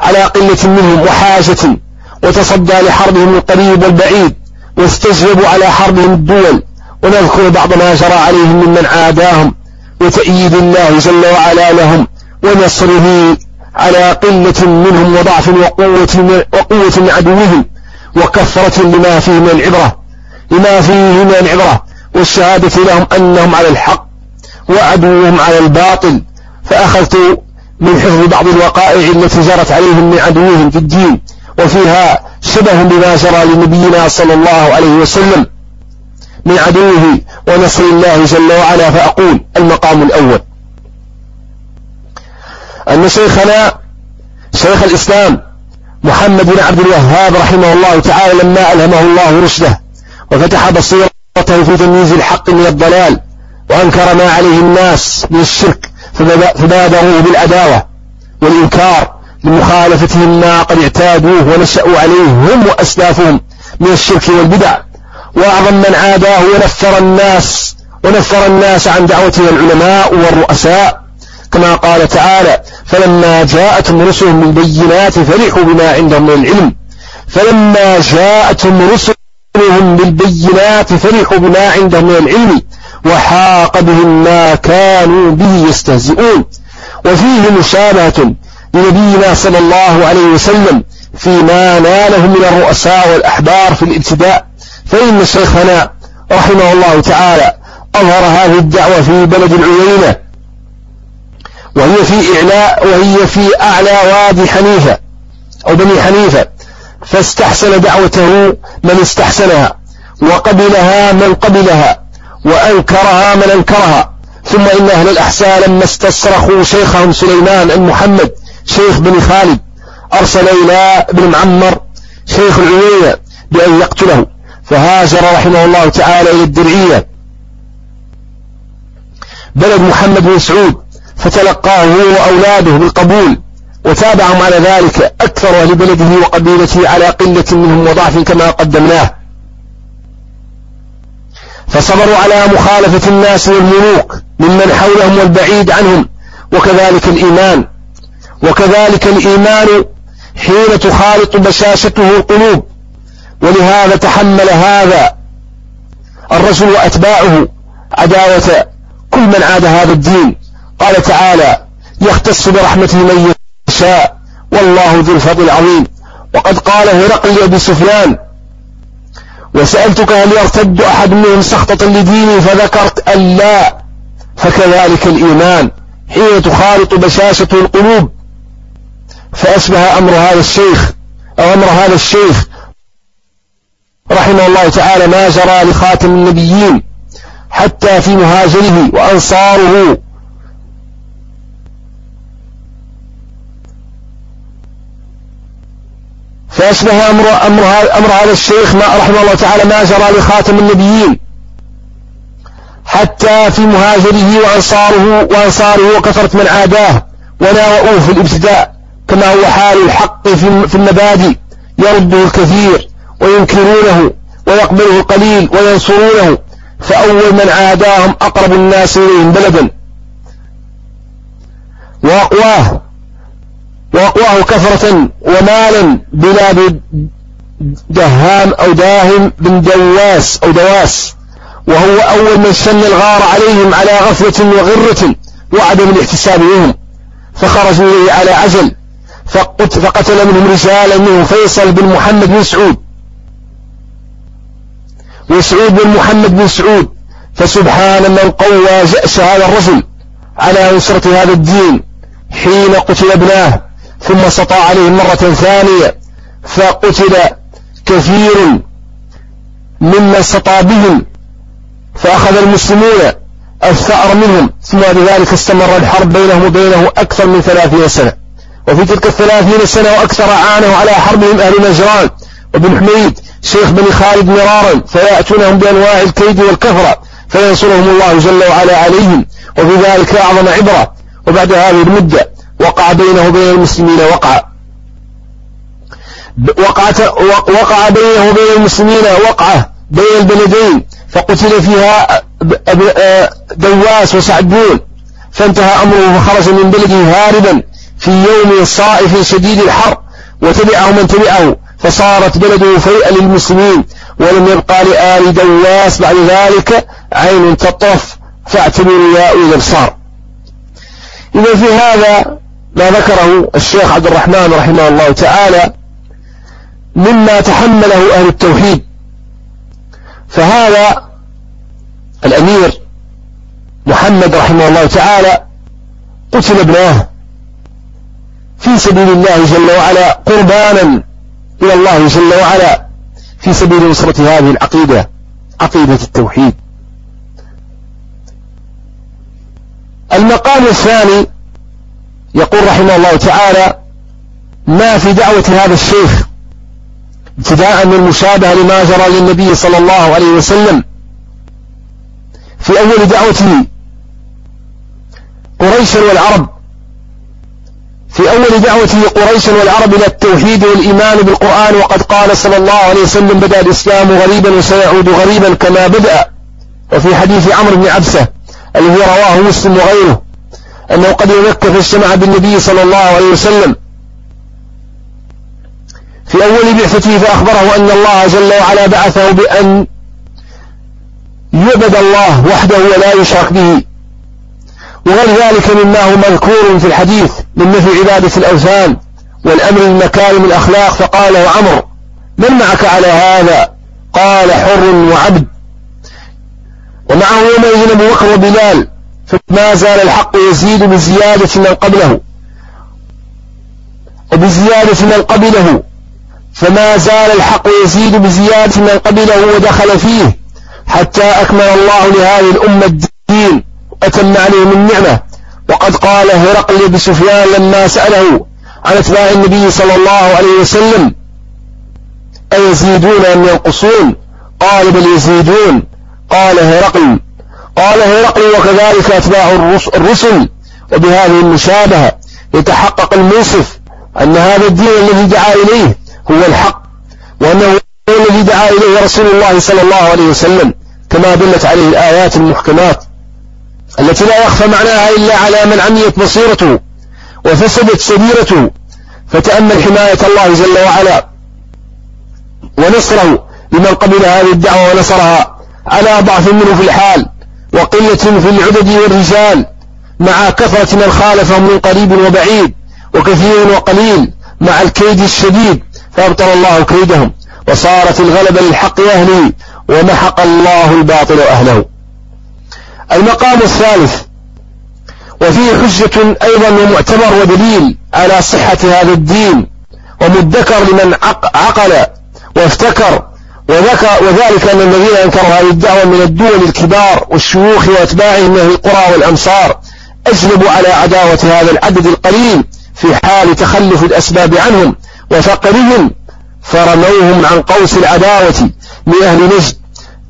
على قلة منهم وحاجة وتصدى لحربهم القريب والبعيد واستجلبوا على حربهم الدول ونذكر بعض ما جرى عليهم ممن عاداهم وتأييد الله جل وعلا لهم ونصره على قلة منهم وضعف وقوة وقوة عدوهم وكثرة لما فيه من العبرة لما فيه من العبرة والشهادة لهم أنهم على الحق وعدوهم على الباطل. فأخذت من حفظ بعض الوقائع التي جرت عليهم من عدوهم في الدين. وفيها شبه بما جرى لنبينا صلى الله عليه وسلم من عدوه ونصر الله جل وعلا. فأقول المقام الأول. أن شيخنا شيخ الإسلام محمد بن عبد الوهاب رحمه الله تعالى لما ألهمه الله رشده وفتح بصيرته في تمييز الحق من الضلال وأنكر ما عليه الناس من الشرك فبادروا بالعداوة والإنكار لمخالفتهم ما قد اعتادوه ونشأوا عليه هم وأسلافهم من الشرك والبدع. وأعظم من عاداه ونفر الناس ونفر الناس عن دعوته العلماء والرؤساء كما قال تعالى فلما جاءتهم رسلهم بالبينات فرحوا بما عندهم من العلم. فلما جاءتهم رسلهم بالبينات فرحوا بما عندهم من العلم. وحاق بهم ما كانوا به يستهزئون. وفيه مشابهة لنبينا صلى الله عليه وسلم فيما ناله من الرؤساء والأحبار في الابتداء. فإن شيخنا رحمه الله تعالى أظهر هذه الدعوة في بلد العيينة. وهي في إعلاء وهي في أعلى وادي حنيفة أو بني حنيفة فاستحسن دعوته من استحسنها وقبلها من قبلها وأنكرها من أنكرها. ثم إن أهل الأحساء لما استصرخوا شيخهم سليمان المحمد شيخ بن خالد أرسل إلى ابن معمر شيخ العيينة بأن يقتله. فهاجر رحمه الله تعالى إلى الدرعية. بلد محمد بن سعود. فتلقاه هو وأولاده بالقبول وتابعهم على ذلك أكثر أهل بلده وقبيلته على قلة منهم وضعف كما قدمناه. فصبروا على مخالفة الناس والملوك ممن حولهم والبعيد عنهم وكذلك الإيمان وكذلك الإيمان حين تخالط بشاشته القلوب. ولهذا تحمل هذا الرجل وأتباعه عداوة كل من عاد هذا الدين. قال تعالى يختص برحمته من يشاء والله ذو الفضل العظيم. وقد قال هرقل لأبي سفيان وسألتك هل يرتد أحد منهم سخطة لديني فذكرت أن لا. فكذلك الإيمان حين تخالط بشاشة القلوب. فأشبه أمر هذا الشيخ أو أمر هذا الشيخ رحمه الله تعالى ما جرى لخاتم النبيين حتى في مهاجره وأنصاره. فأشبه أمر, أمر, أمر هذا الشيخ ما رحمه الله تعالى ما جرى لخاتم النبيين. حتى في مهاجره وأنصاره وأنصاره وكثرة من عاداه. وناوؤوه في الابتداء. كما هو حال الحق في المبادئ. يرده الكثير. وينكرونه. ويقبله القليل. وينصرونه. فأول من عاداهم أقرب الناس إليهم بلدا. وأقواه وأقواه كثرة ومالا بلاد دهام أو داهم بن دواس أو دواس. وهو أول من شن الغار عليهم على غفلة وغرة وعدم الاحتساب بهم. فخرجوا إليه على عجل فقتل منهم رجالا منهم فيصل بن محمد بن سعود. وسعود بن محمد بن سعود فسبحان من قوى جأش هذا الرجل على نصرة هذا الدين حين قتل ابناه. ثم سطى عليهم مرة ثانية فقتل كثير ممن سطى بهم فأخذ المسلمون الثأر منهم ثم بذلك استمر الحرب بينهم وبينه أكثر من ثلاثين سنة. وفي تلك الثلاثين سنة وأكثر عانوا على حربهم أهل نجران وابن حميد شيخ بني خالد مرارا فيأتونهم بأنواع الكيد والكفرة فينصرهم الله جل وعلا عليهم وفي ذلك أعظم عبرة وبعد هذه المدة وقع بينه وبين المسلمين وقع. وقعت وقع بينه وبين المسلمين وقعة بين البلدين. فقتل فيها دواس وسعدون فانتهى أمره فخرج من بلده هاربا في يوم صائف شديد الحر وتبعه من تبعه. فصارت بلده فيئا للمسلمين. ولم يبقى لآل دواس بعد ذلك عين تطرف فاعتبروا يا أولي الأبصار. إذا في هذا ما ذكره الشيخ عبد الرحمن رحمه الله تعالى مما تحمله أهل التوحيد. فهذا الأمير محمد رحمه الله تعالى قتل ابناه في سبيل الله جل وعلا قربانا إلى الله جل وعلا في سبيل نصرة هذه العقيدة عقيدة التوحيد. المقام الثاني يقول رحمه الله تعالى ما في دعوة هذا الشيخ ابتداء من المشابهة لما جرى للنبي صلى الله عليه وسلم في أول دعوته قريشا والعرب. في أول دعوته قريشا والعرب إلى التوحيد والإيمان بالقرآن وقد قال صلى الله عليه وسلم بدأ الإسلام غريبا وسيعود غريبا كما بدأ. وفي حديث عمرو بن عبسة الذي رواه مسلم وغيره. أنه قد يذكر فاجتمع بالنبي صلى الله عليه وسلم. في أول بعثته فأخبره أن الله جل وعلا بعثه بأن يعبد الله وحده ولا يشرك به. وغير ذلك مما هو مذكور في الحديث من نفي عبادة الأوثان والأمر بمكارم الأخلاق. فقال عمرو من معك على هذا؟ قال حر وعبد. ومعه يومئذ أبو بكر وبلال. فما زال الحق يزيد بزيادة من قبله. وبزيادة من قبله. فما زال الحق يزيد بزيادة من قبله ودخل فيه. حتى أكمل الله لهذه الأمة الدين وأتم عليهم النعمة وقد قال هرقل بسفيان لما سأله عن أتباع النبي صلى الله عليه وسلم أيزيدون أم ينقصون؟ قال بل يزيدون. قال هرقل قال هرقل وكذلك أتباع الرسل. وبهذه المشابهة يتحقق المنصف أن هذا الدين الذي دعا إليه هو الحق وأنه هو الذي دعا إليه رسول الله صلى الله عليه وسلم كما دلت عليه الآيات المحكمات التي لا يخفى معناها إلا على من عميت بصيرته وفسدت سبيرته فتأمل حماية الله جل وعلا ونصره لمن قبل هذه الدعوة ونصرها على ضعف منه في الحال. وقلة في العدد والرجال مع كثرة من خالفهم من قريب وبعيد وكثير وقليل مع الكيد الشديد فأبطل الله كيدهم وصارت الغلبة للحق أهله ومحق الله الباطل أهله. المقام الثالث وفيه حجة أيضا ومعتبر ودليل على صحة هذا الدين ومدكر لمن عقل وافتكر وذكر وذلك أن الذين أنكروا هذه الدعوة من الدول الكبار والشيوخ وأتباعهم من القرى والأمصار أجلبوا على عداوة هذا العدد القليل في حال تخلف الأسباب عنهم وفقرهم فرموهم عن قوس العداوة لأهل نجد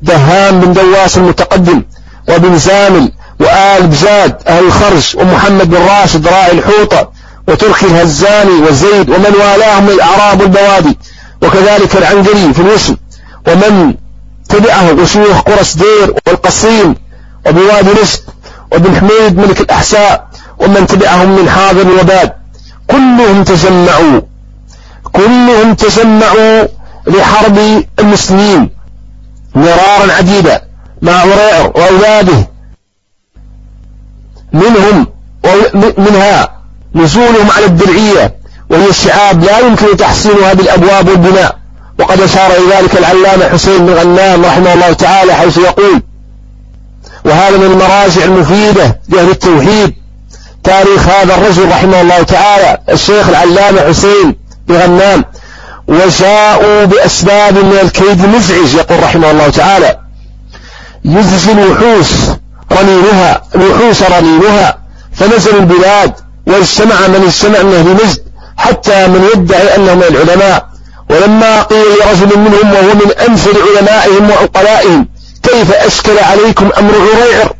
دهام بن دواس المتقدم وبن زامل وآل بجاد أهل الخرج ومحمد بن راشد راعي الحوطة وتركي الهزاني وزيد ومن والاهم من الأعراب والبوادي وكذلك العنقري في الوسم ومن تبعه وشيوخ قرى سدير والقصيم وبوادي نجد وابن حميد ملك الأحساء ومن تبعهم من حاضر وباد كلهم تجمعوا كلهم تجمعوا لحرب المسلمين مرارا عديدة مع عرير وأولاده منهم منها نزولهم على الدرعية وهي الشعاب لا يمكن تحسينها بالأبواب والبناء. وقد أشار إلى ذلك العلامة حسين بن غنام رحمه الله تعالى حيث يقول وهذا من المراجع المفيدة لأهل التوحيد تاريخ هذا الرجل رحمه الله تعالى الشيخ العلامة حسين بن غنام وجاءوا بأسباب من الكيد مزعج يقول رحمه الله تعالى. يزجي الوحوش رنينها الوحوش رنينها فنزل البلاد واجتمع من اجتمع من أهل نجد حتى من يدعي أنه من العلماء. ولما قيل لرجل منهم وهو من أنفر علمائهم وعقلائهم كيف أشكل عليكم أمر عريعر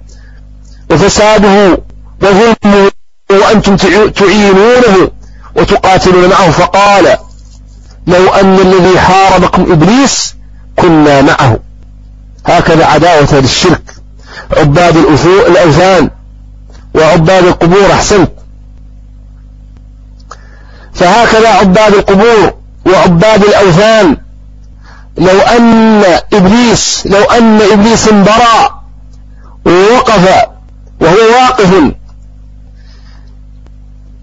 وفساده وظلمه وأنتم تعينونه وتقاتلون معه. فقال لو أن الذي حاربكم إبليس كنا معه. هكذا عداوة للشرك عباد الأوثان وعباد القبور أحسنت. فهكذا عباد القبور وعباد الأوثان. لو أن إبليس لو أن إبليس انبرى ووقف وهو واقف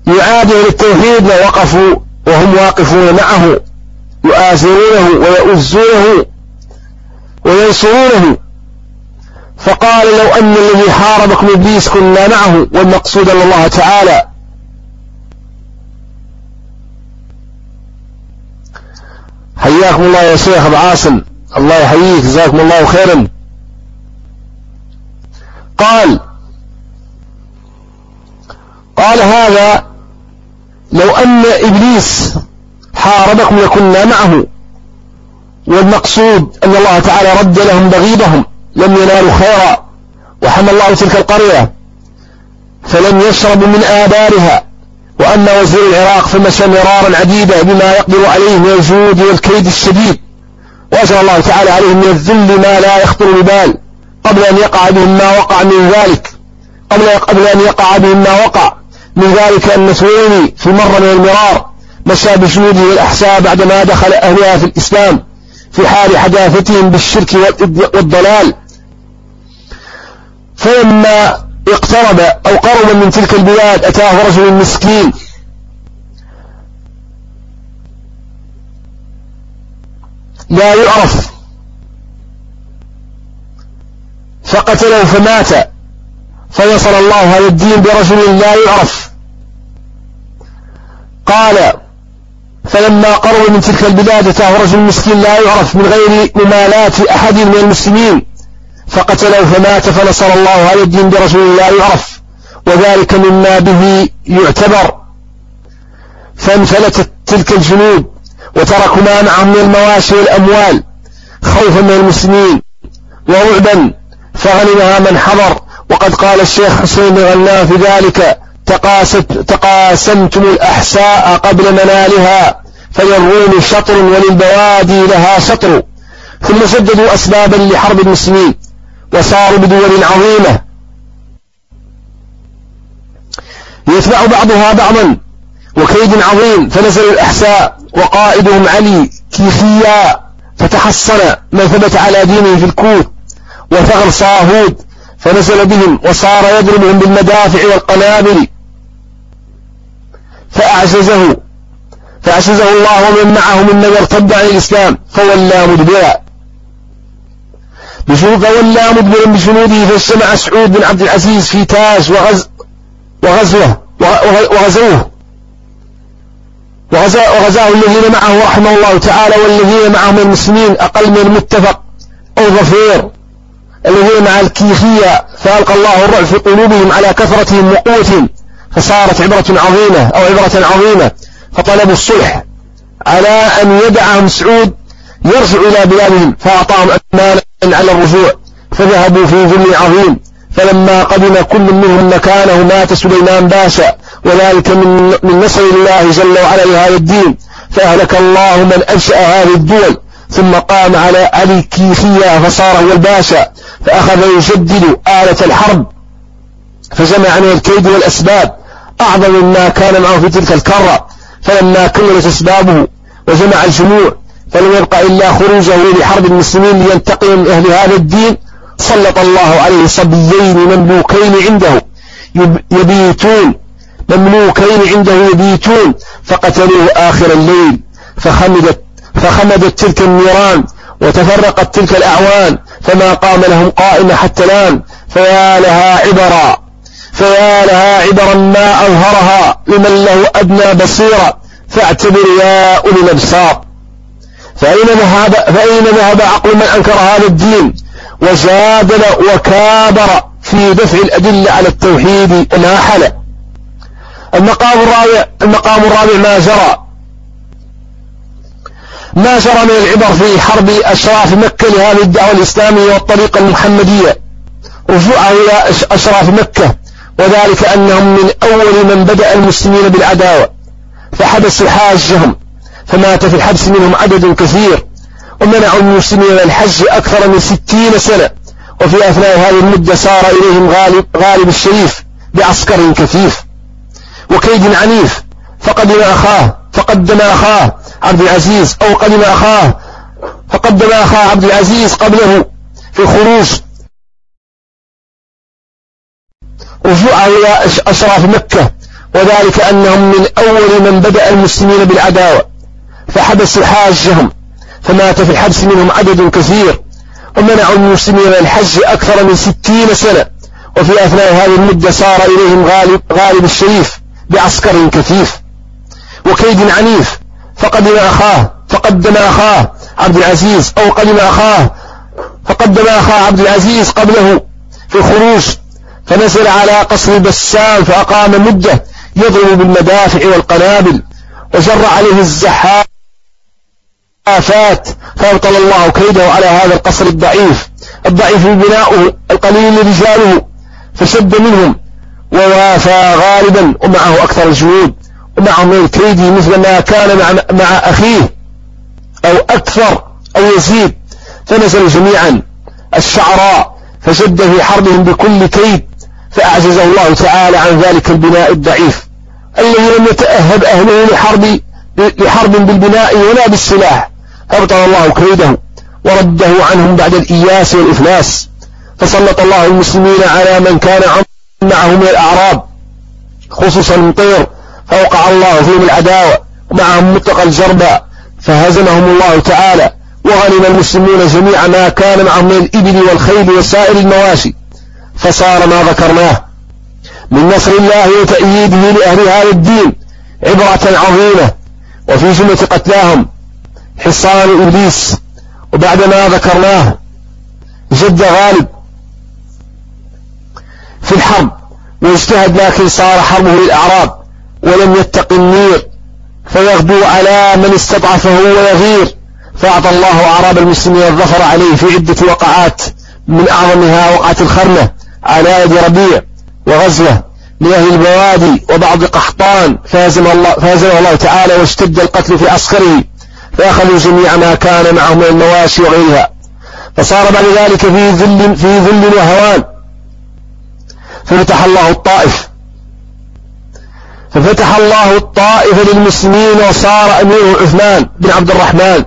يعادي للتوحيد لوقفوا وهم واقفون معه يؤازرونه ويؤزونه وينصرونه. فقال لو أن الذي حاربكم إبليس كنا معه والمقصود أن الله تعالى حياكم الله يا شيخ أبو عاصم. الله يحييك. جزاكم الله خيرا. قال قال هذا لو أن إبليس حاربكم لكنا معه والمقصود أن الله تعالى رد لهم بغيضهم لم ينالوا خيرا وحمى الله تلك القرية فلم يشربوا من آبارها. وأما وزير العراق فمشى مرارا عديدة بما يقدر عليه من الجهود والكيد الشديد. وأجر الله تعالى عليهم من الذل ما لا يخطر ببال. قبل أن يقع بهم ما وقع من ذلك. قبل قبل أن يقع بهم ما وقع. من ذلك أن سويني في مرة من المرار مشى بجنوده والأحساء بعدما دخل أهلها في الإسلام في حال حداثتهم بالشرك والضلال. فلما اقترب أو قرب من تلك البلاد أتاه رجل مسكين. لا يعرف. فقتله فمات. فنصر الله هذا الدين برجل لا يعرف. قال فلما قرب من تلك البلاد أتاه رجل مسكين لا يعرف من غير ممالاة أحد من المسلمين. فقتله فمات فنصر الله هذا الدين برجل لا يعرف وذلك مما به يعتبر. فانفلتت تلك الجنود وتركوا ما معهم من المواشي والأموال خوفا من المسلمين ورعبا فغنمها من حضر. وقد قال الشيخ حسين غناه في ذلك تقاست تقاسمتم الأحساء قبل منالها فللروم شطر وللبوادي لها شطر. ثم سددوا أسبابا لحرب المسلمين. وصاروا بدول عظيمة. يتبع بعضها بعضا وكيد عظيم فنزل الأحساء وقائدهم علي كيخيا فتحصن ما ثبت على دينه في الكوت وثغر صاهود فنزل بهم وصار يضربهم بالمدافع والقنابل. فأعززه فأعززه الله ومن معه من ارتد عن الإسلام فولى مدبرا. بجنود فولى مدبرا بجنوده فاجتمع سعود بن عبد العزيز في تاج وغز وغزوة وغزوه. وغزاه الذين معه رحمه الله تعالى والذين معه من المسلمين أقل من المتفق أو ظفير الذين مع الكيخية فألقى الله الرعب في قلوبهم على كثرتهم وقوتهم فصارت عبرة عظيمة أو عبرة عظيمة. فطلبوا الصلح على أن يدعهم سعود يرجع إلى بلادهم فأعطاهم أمانا على الرجوع فذهبوا في ظل عظيم. فلما قدم كل منهم مكانه مات سليمان باشا وذلك من, من نصر الله جل وعلا لهذا الدين. فأهلك الله من أنشأ هذه الدول ثم قام على علي كيخية فصار هو الباشا فأخذ يجدد آلة الحرب فجمع من الكيد والأسباب. أعظم مما كان معه في تلك الكرة فلما كملت أسبابه وجمع الجموع فلم يبقى إلا خروجه لحرب المسلمين لينتقم من أهل هذا الدين سلط الله عليه صبيين مملوكين عنده. يبيتون. مملوكين عنده يبيتون. فقتلوه آخر الليل. فخمدت فخمدت تلك النيران وتفرقت تلك الأعوان. فما قام لهم قائم حتى الآن. فيا لها عبرا. فيا لها عبرا ما أظهرها لمن له أدنى بصيرة. فاعتبر يا أولي الأبصار. فأين ذهب, فأين ذهب عقل من أنكر هذا الدين وجادل وكابر في دفع الأدلة على التوحيد وما حل. المقام الرابع المقام الرابع ما جرى. ما جرى من العبر في حرب أشراف مكة لهذه الدعوة الإسلامية والطريقة المحمدية. رجوعه إلى أشراف مكة وذلك أنهم من أول من بدأ المسلمين بالعداوة. فحبسوا حاجهم. فمات في الحبس منهم عدد كثير. ومنعوا المسلمين الحج أكثر من ستين سنة. وفي أثناء هذه المدة صار إليهم غالب, غالب الشريف بعسكر كثيف. وكيد عنيف. فقدم أخاه. فقدم أخاه عبد العزيز. أو قدم أخاه. فقدم أخاه عبد العزيز قبله في الخروج رجوعه إلى أشراف مكة. وذلك أنهم من أول من بدأ المسلمين بالعداوة. فحبسوا حاجهم فمات في الحبس منهم عدد كثير ومنعوا المسلمين الحج أكثر من ستين سنة وفي أثناء هذه المدة صار إليهم غالب, غالب الشريف بعسكر كثيف وكيد عنيف فقدم أخاه فقدم أخاه عبد العزيز أو قدم أخاه فقدم أخاه عبد العزيز قبله في الخروج فنزل على قصر بسام فأقام مدة يضرب بالمدافع والقنابل وجر عليه الزحافات فأبطل الله كيده على هذا القصر الضعيف. الضعيف بناؤه القليل رجاله. فشد منهم. ووافى غالبا. ومعه أكثر الجنود. ومعه من الكيد مثل ما كان مع, مع أخيه. أو أكثر أو يزيد. فنزلوا جميعا. الشعراء. فشد في حربهم بكل كيد. فأعجزه الله تعالى عن ذلك البناء الضعيف. الذي لم يتأهب أهله لحرب لحرب بالبناء ولا بالسلاح. فابطل الله كيده ورده عنهم بعد الإياس والإفلاس فسلط الله المسلمين على من كان معه من الأعراب خصوصا المطير فوقع الله فيهم العداوة ومعهم متقى الجربى فهزمهم الله تعالى وغنم المسلمون جميع ما كان معهم من الإبل والخيل وسائر المواشي فصار ما ذكرناه. من نصر الله وتأييده لأهل هذا الدين عبرة عظيمة وفي جملة قتلاهم حصان إبليس وبعد ما ذكرناه جد غالب في الحرب واجتهد لكن صار حربه للأعراب ولم يتق النير فيغدو على من استضعفه ويغير فأعطى الله أعراب المسلمين الظفر عليه في عدة وقعات من أعظمها وقعة الخرمة على يد ربيع وغزوة لأهل البوادي وبعض قحطان فهزم الله, فهزم الله تعالى واشتد القتل في عسكره فأخذوا جميع ما كان معهم من المواشي وغيرها. فصار بعد ذلك في ذل في ذل وهوان. ففتح الله الطائف. ففتح الله الطائف للمسلمين وصار أميره عثمان بن عبد الرحمن.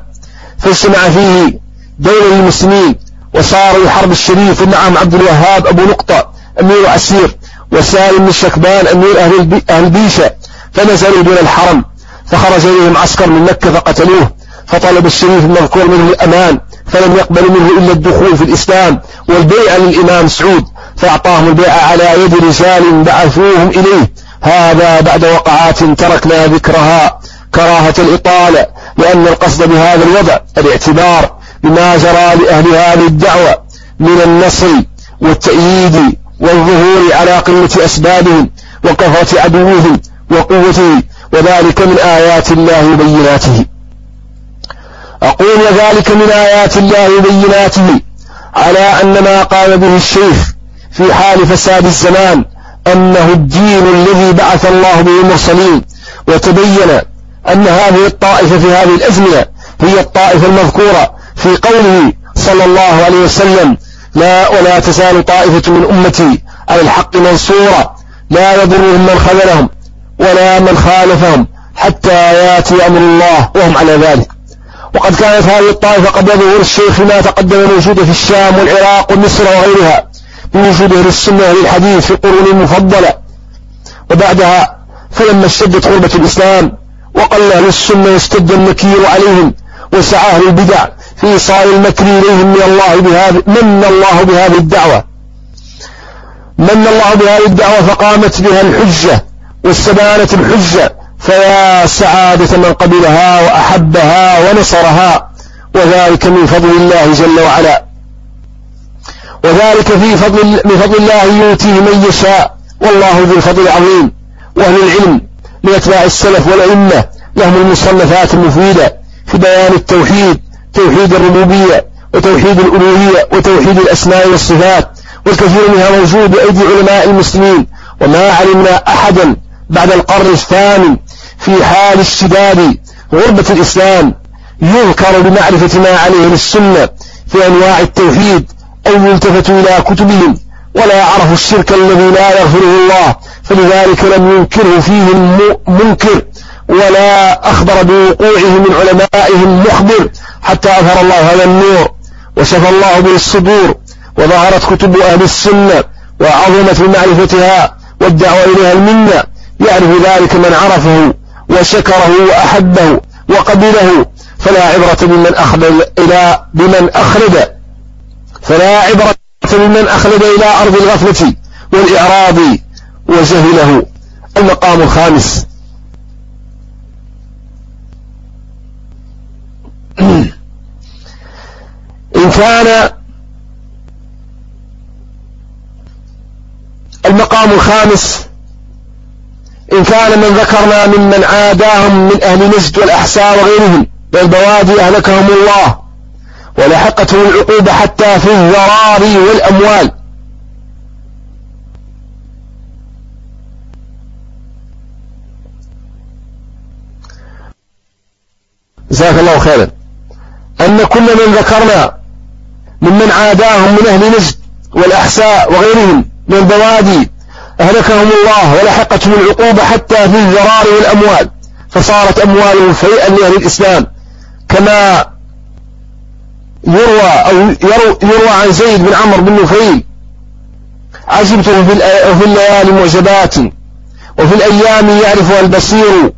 فاجتمع فيه دولة للمسلمين وصار الحرب الشريف معهم عبد الوهاب أبو نقطة أمير عسير وسالم بن الشكبان أمير أهل البيشة فنزلوا دون الحرم. فخرج إليهم عسكر من مكة فقتلوه. فطلب الشريف المذكور منه الأمان فلم يقبل منه إلا الدخول في الإسلام والبيع للإمام سعود فأعطاهم البيع على يد رجال بعثوهم إليه. هذا بعد وقعات تركنا ذكرها كراهة الإطالة لأن القصد بهذا الوضع الاعتبار بما جرى لأهل هذه الدعوة من النصر والتأييد والظهور على قلة أسبابهم وكثرة عدوهم وقوته وذلك من آيات الله وبيناته. أقول وذلك من آيات الله وبيناته على أن ما قام به الشيخ في حال فساد الزمان أنه الدين الذي بعث الله به المرسلين وتبين أن هذه الطائفة في هذه الأزمنة هي الطائفة المذكورة في قوله صلى الله عليه وسلم لا ولا تزال طائفة من أمتي على الحق منصورة لا يضرهم من خذلهم ولا من خالفهم حتى يأتي أمر الله وهم على ذلك. وقد كانت هذه الطائفة قبل ظهور الشيخ فيما تقدم موجودة في الشام والعراق ومصر وغيرها بوجود أهل السنة للحديث في القرون المفضلة وبعدها فلما اشتدت غربة الإسلام وقل أهل السنة واشتد النكير عليهم وسعى أهل البدع في إيصال المكر إليهم من الله بهذه من الله بهذه الدعوة. من الله بهذه الدعوة فقامت بها الحجة واستبانت الحجة فيا سعادة من قبلها وأحبها ونصرها وذلك من فضل الله جل وعلا. وذلك في فضل من فضل الله يؤتيه من يشاء. والله ذو الفضل العظيم. وأهل العلم من أتباع السلف والأئمة لهم المصنفات المفيدة في بيان التوحيد توحيد الربوبية وتوحيد الألوهية وتوحيد الأسماء والصفات. والكثير منها موجود بأيدي علماء المسلمين. وما علمنا أحدا بعد القرن الثاني في حال اشتداد غربة الإسلام يذكر بمعرفة ما عليه السنة في أنواع التوحيد أو يلتفت إلى كتبهم ولا عرفوا الشرك الذي لا يغفره الله فلذلك لم ينكره فيهم منكر ولا أخبر بوقوعه من علمائهم مخبر حتى أظهر الله هذا النور وشفى الله به الصدور وظهرت كتب أهل السنة وعظمت بمعرفتها والدعوة إليها المنة يعرف ذلك من عرفه وشكره وأحبه وقبله فلا عبرة بمن أخلد إلى بمن أخلد فلا عبرة بمن أخلد إلى أرض الغفلة والإعراض. وجهله المقام الخامس. إن كان المقام الخامس إن كان من ذكرنا ممن عاداهم من أهل نجد والأحساء وغيرهم والبوادي أهلكهم الله ولحقتهم العقوبة حتى في الضرار والأموال. جزاك الله خيرا. أن كل من ذكرنا ممن عاداهم من أهل نجد والأحساء وغيرهم من البوادي أهلكهم الله ولحقتهم العقوبة حتى في الذرار والأموال فصارت أموالهم فيئا لأهل الإسلام. كما يروى أو يروى عن زيد بن عمرو بن نفيل عجبت في الليالي معجبات وفي الأيام يعرفها البصير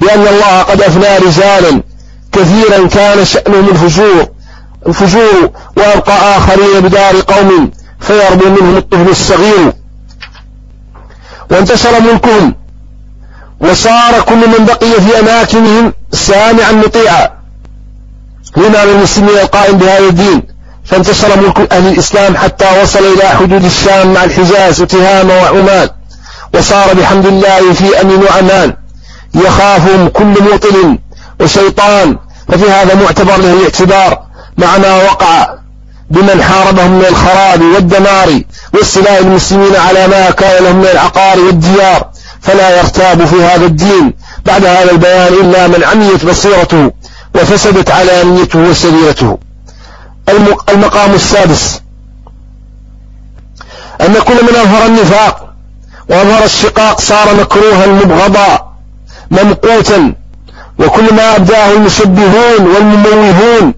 بأن الله قد أفنى رجالا كثيرا كان شأنهم الفجور الفجور وأبقى آخرين بدار قوم فيربو منهم الطفل الصغير. وانتشر ملكهم. وصار كل من بقي في أماكنهم سامعا مطيعا. لإمام المسلمين القائم بهذا الدين. فانتشر ملك أهل الإسلام حتى وصل إلى حدود الشام مع الحجاز وتهامة وعمان. وصار بحمد الله في أمن وأمان. يخافهم كل موطن وشيطان. ففي هذا معتبر له الاعتبار مع ما وقع بمن حاربهم من الخراب والدمار. واستيلاء المسلمين على ما كان لهم من العقار والديار فلا يرتاب في هذا الدين. بعد هذا البيان إلا من عميت بصيرته وفسدت علانيته وسريرته. المقام السادس. أن كل من أظهر النفاق وأظهر الشقاق صار مكروها مبغضا ممقوتا وكل ما أبداه المشبهون والمموهون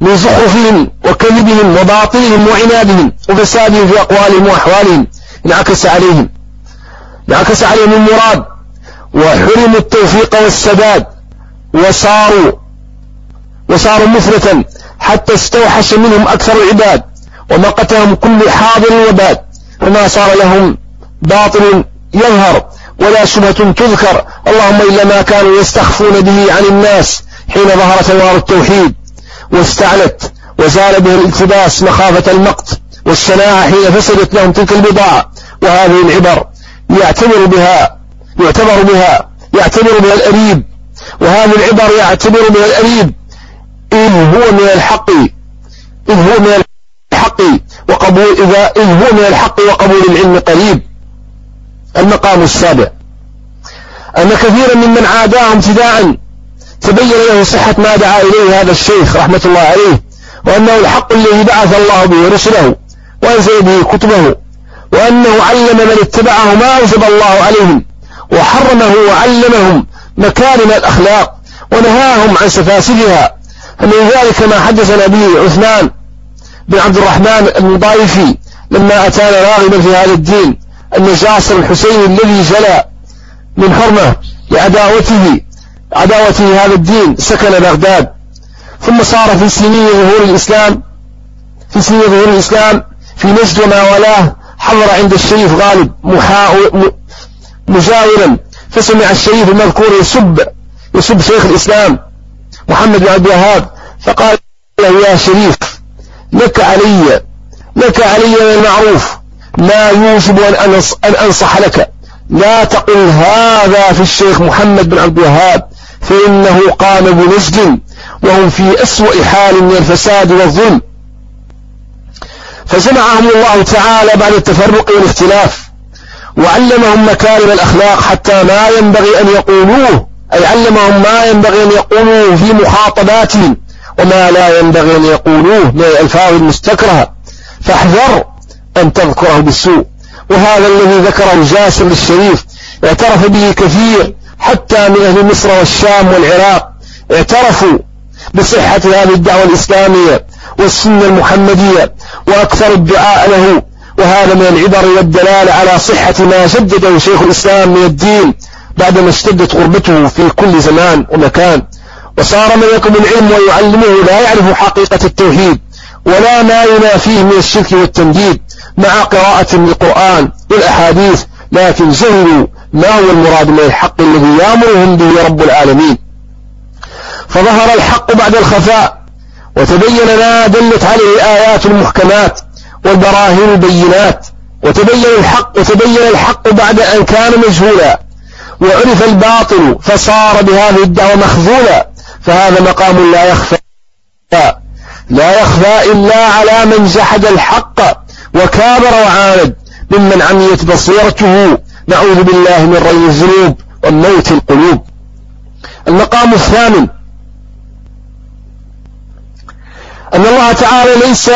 من زخرفهم وكذبهم وباطلهم وعنادهم وفسادهم في أقوالهم وأحوالهم. انعكس عليهم. انعكس عليهم المراد. وحرموا التوفيق والسداد. وصاروا. وصاروا مفلتا حتى استوحش منهم أكثر العباد. ومقتهم كل حاضر وباد. وما صار لهم باطل يظهر ولا شبهة تذكر. اللهم إلا ما كانوا يستخفون به عن الناس حين ظهر ثوار التوحيد. واستعلت وزال به الالتباس مخافة المقت والشناعة حين فسدت لهم تلك البضاعة وهذه العبر يعتبر بها يعتبر بها يعتبر بها الأريب وهذه العبر يعتبر بها الأريب إذ هو من الحق إذ هو من الحق وقبول إذا إذ هو من الحق وقبول العلم قريب. المقام السابع. أن كثيرا ممن عاداهم ابتداء تبين له صحة ما دعا إليه هذا الشيخ رحمة الله عليه وأنه الحق الذي بعث الله به رسله وأنزل به كتبه وأنه علم من اتبعه ما أوجب الله عليهم وحرمه وعلمهم مكارم الأخلاق ونهاهم عن سفاسفها فمن ذلك ما حدثنا به عثمان بن عبد الرحمن المضايفي لما أتانا راغبا في هذا الدين أن جاسر الحسين الذي جلى من حرمة لعداوته عداوته هذا الدين سكن بغداد. ثم صار في سنين ظهور الإسلام في سنين ظهور الإسلام في نجد وما والاه حضر عند الشريف غالب مجاورا فسمع الشريف المذكور يسب يسب شيخ الإسلام محمد بن عبد الوهاب فقال له يا شريف لك علي لك علي من المعروف ما يوجب أن أنصح لك. لا تقل هذا في الشيخ محمد بن عبد الوهاب. فإنه قام بنجد وهم في أسوأ حال من الفساد والظلم. فجمعهم الله تعالى بعد التفرق والاختلاف وعلمهم مكارم الأخلاق حتى ما ينبغي أن يقولوه أي علمهم ما ينبغي أن يقولوه في مخاطباتهم وما لا ينبغي أن يقولوه من الألفاظ المستكرهة فاحذر أن تذكره بالسوء. وهذا الذي ذكره جاسر الشريف اعترف به كثير حتى من أهل مصر والشام والعراق اعترفوا بصحة هذه الدعوة الإسلامية والسنة المحمدية وأكثر الدعاء له وهذا من العبر والدلالة على صحة ما جدده شيخ الإسلام من الدين بعدما اشتدت غربته في كل زمان ومكان. وصار من يطلب العلم ويعلمه لا يعرف حقيقة التوحيد ولا ما ينافيه من الشرك والتمجيد مع قراءة للقرآن والأحاديث لكن جهلوا ما هو المراد من الحق الذي يامرهم به رب العالمين. فظهر الحق بعد الخفاء وتبين ما دلت عليه الآيات المحكمات والبراهين البينات وتبين الحق وتبين الحق بعد أن كان مجهولا وعرف الباطل فصار بهذه الدعوة مخذولا فهذا مقام لا يخفى. لا يخفى إلا على من جحد الحق وكابر وعاند ممن عميت بصيرته. نعوذ بالله من ري الذنوب وموت القلوب. المقام الثامن. أن الله تعالى ليس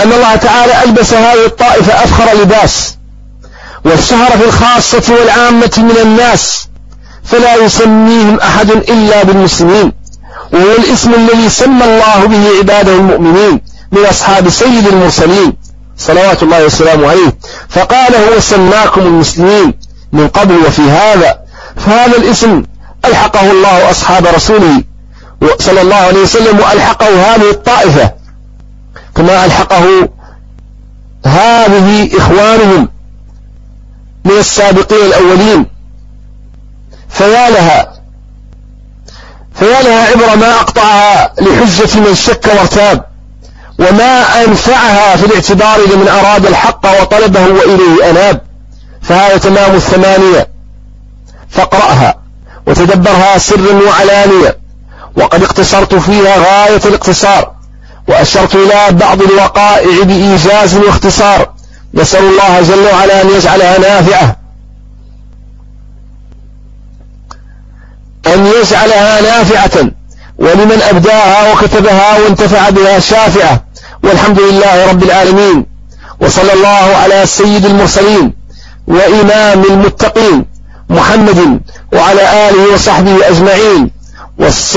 أن الله تعالى ألبس هذه الطائفة أفخر لباس والشهر في الخاصة والعامة من الناس فلا يسميهم أحد إلا بالمسلمين وهو الاسم الذي سمى الله به عباده المؤمنين من أصحاب سيد المرسلين. صلوات الله وسلامه عليه. فقال هو سماكم المسلمين من قبل وفي هذا. فهذا الاسم ألحقه الله أصحاب رسوله صلى الله عليه وسلم وألحقه هذه الطائفة. كما ألحقه هذه إخوانهم من السابقين الأولين. فيا لها فيا لها عبر ما أقطعها لحجة من شك وارتاب. وما أنفعها في الاعتبار لمن أراد الحق وطلبه وإليه أناب فهذا تمام الثمانية. فاقرأها وتدبرها سرا وعلانية وقد اقتصرت فيها غاية الاقتصار وأشرت إلى بعض الوقائع بإيجاز واختصار. نسأل الله جل وعلا أن يجعلها نافعة. أن يجعلها نافعة. ولمن أبداها وكتبها وانتفع بها شافعة والحمد لله رب العالمين وصلى الله على سيد المرسلين وإمام المتقين محمد وعلى آله وصحبه أجمعين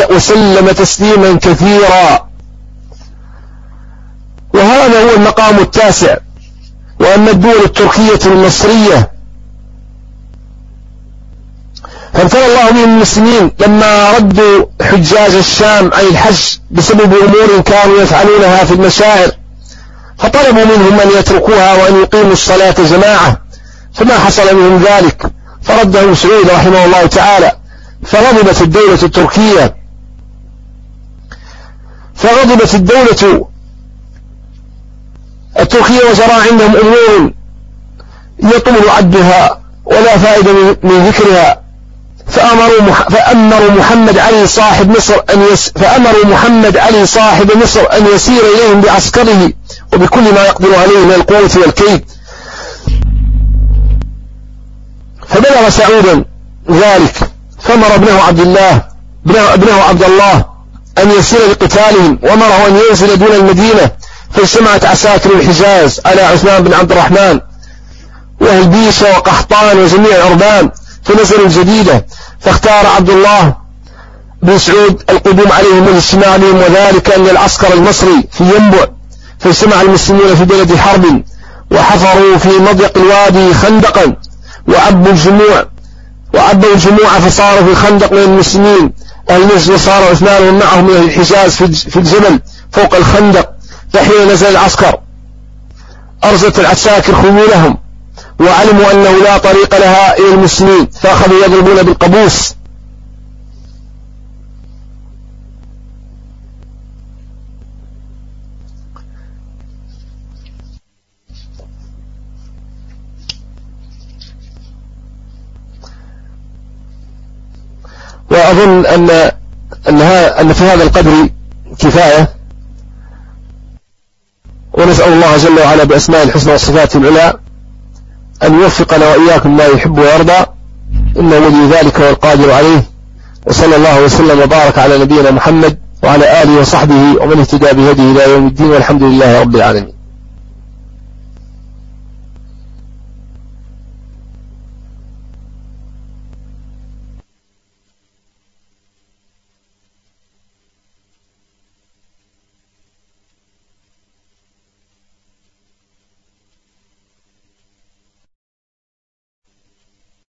وسلم تسليما كثيرا. وهذا هو المقام التاسع. وأما الدول التركية المصرية فامتنى الله بهم المسلمين لما ردوا حجاج الشام عن الحج بسبب أمور كانوا يفعلونها في المشاعر. فطلبوا منهم أن يتركوها وأن يقيموا الصلاة جماعة. فما حصل منهم ذلك. فردهم سعود رحمه الله تعالى. فغضبت الدولة التركية. فغضبت الدولة التركية وجرى عندهم أمور يطول عدها ولا فائدة من ذكرها. فأمروا مح... فأمروا محمد علي صاحب مصر أن يس... فأمروا محمد علي صاحب مصر أن يسير إليهم بعسكره وبكل ما يقدر عليه من القوة والكيد. فبلغ سعودا ذلك فأمر ابنه عبد الله ابنه عبد الله أن يسير لقتالهم وأمره أن ينزل دون المدينة فاجتمعت عساكر الحجاز على عثمان بن عبد الرحمن. وهلبيشة وقحطان وجميع العربان فنزلوا الجديدة فاختار عبد الله بن سعود القدوم عليهم والاجتماع بهم وذلك أن العسكر المصري في ينبع فاجتمع المسلمون في بلد حرب وحفروا في مضيق الوادي خندقا وعبوا الجموع وعبوا الجموع فصاروا في خندق من المسلمين. أهل نجد وصار عثمان ومعهم من الحجاز في الجبل فوق الخندق. فحين نزل العسكر أرزت العساكر خيولهم وعلموا أنه لا طريق لها إلى المسلمين فأخذوا يضربون بالقبوس. وأظن أن أن, في هذا القدر كفاية. ونسأل الله جل وعلا بأسماء الحسنى وصفاته العلى أن يوفقنا وإياكم ما يحب ويرضى إنه ولي ذلك والقادر عليه وصلى الله وسلم وبارك على نبينا محمد وعلى آله وصحبه ومن اهتدى بهديه إلى يوم الدين والحمد لله رب العالمين.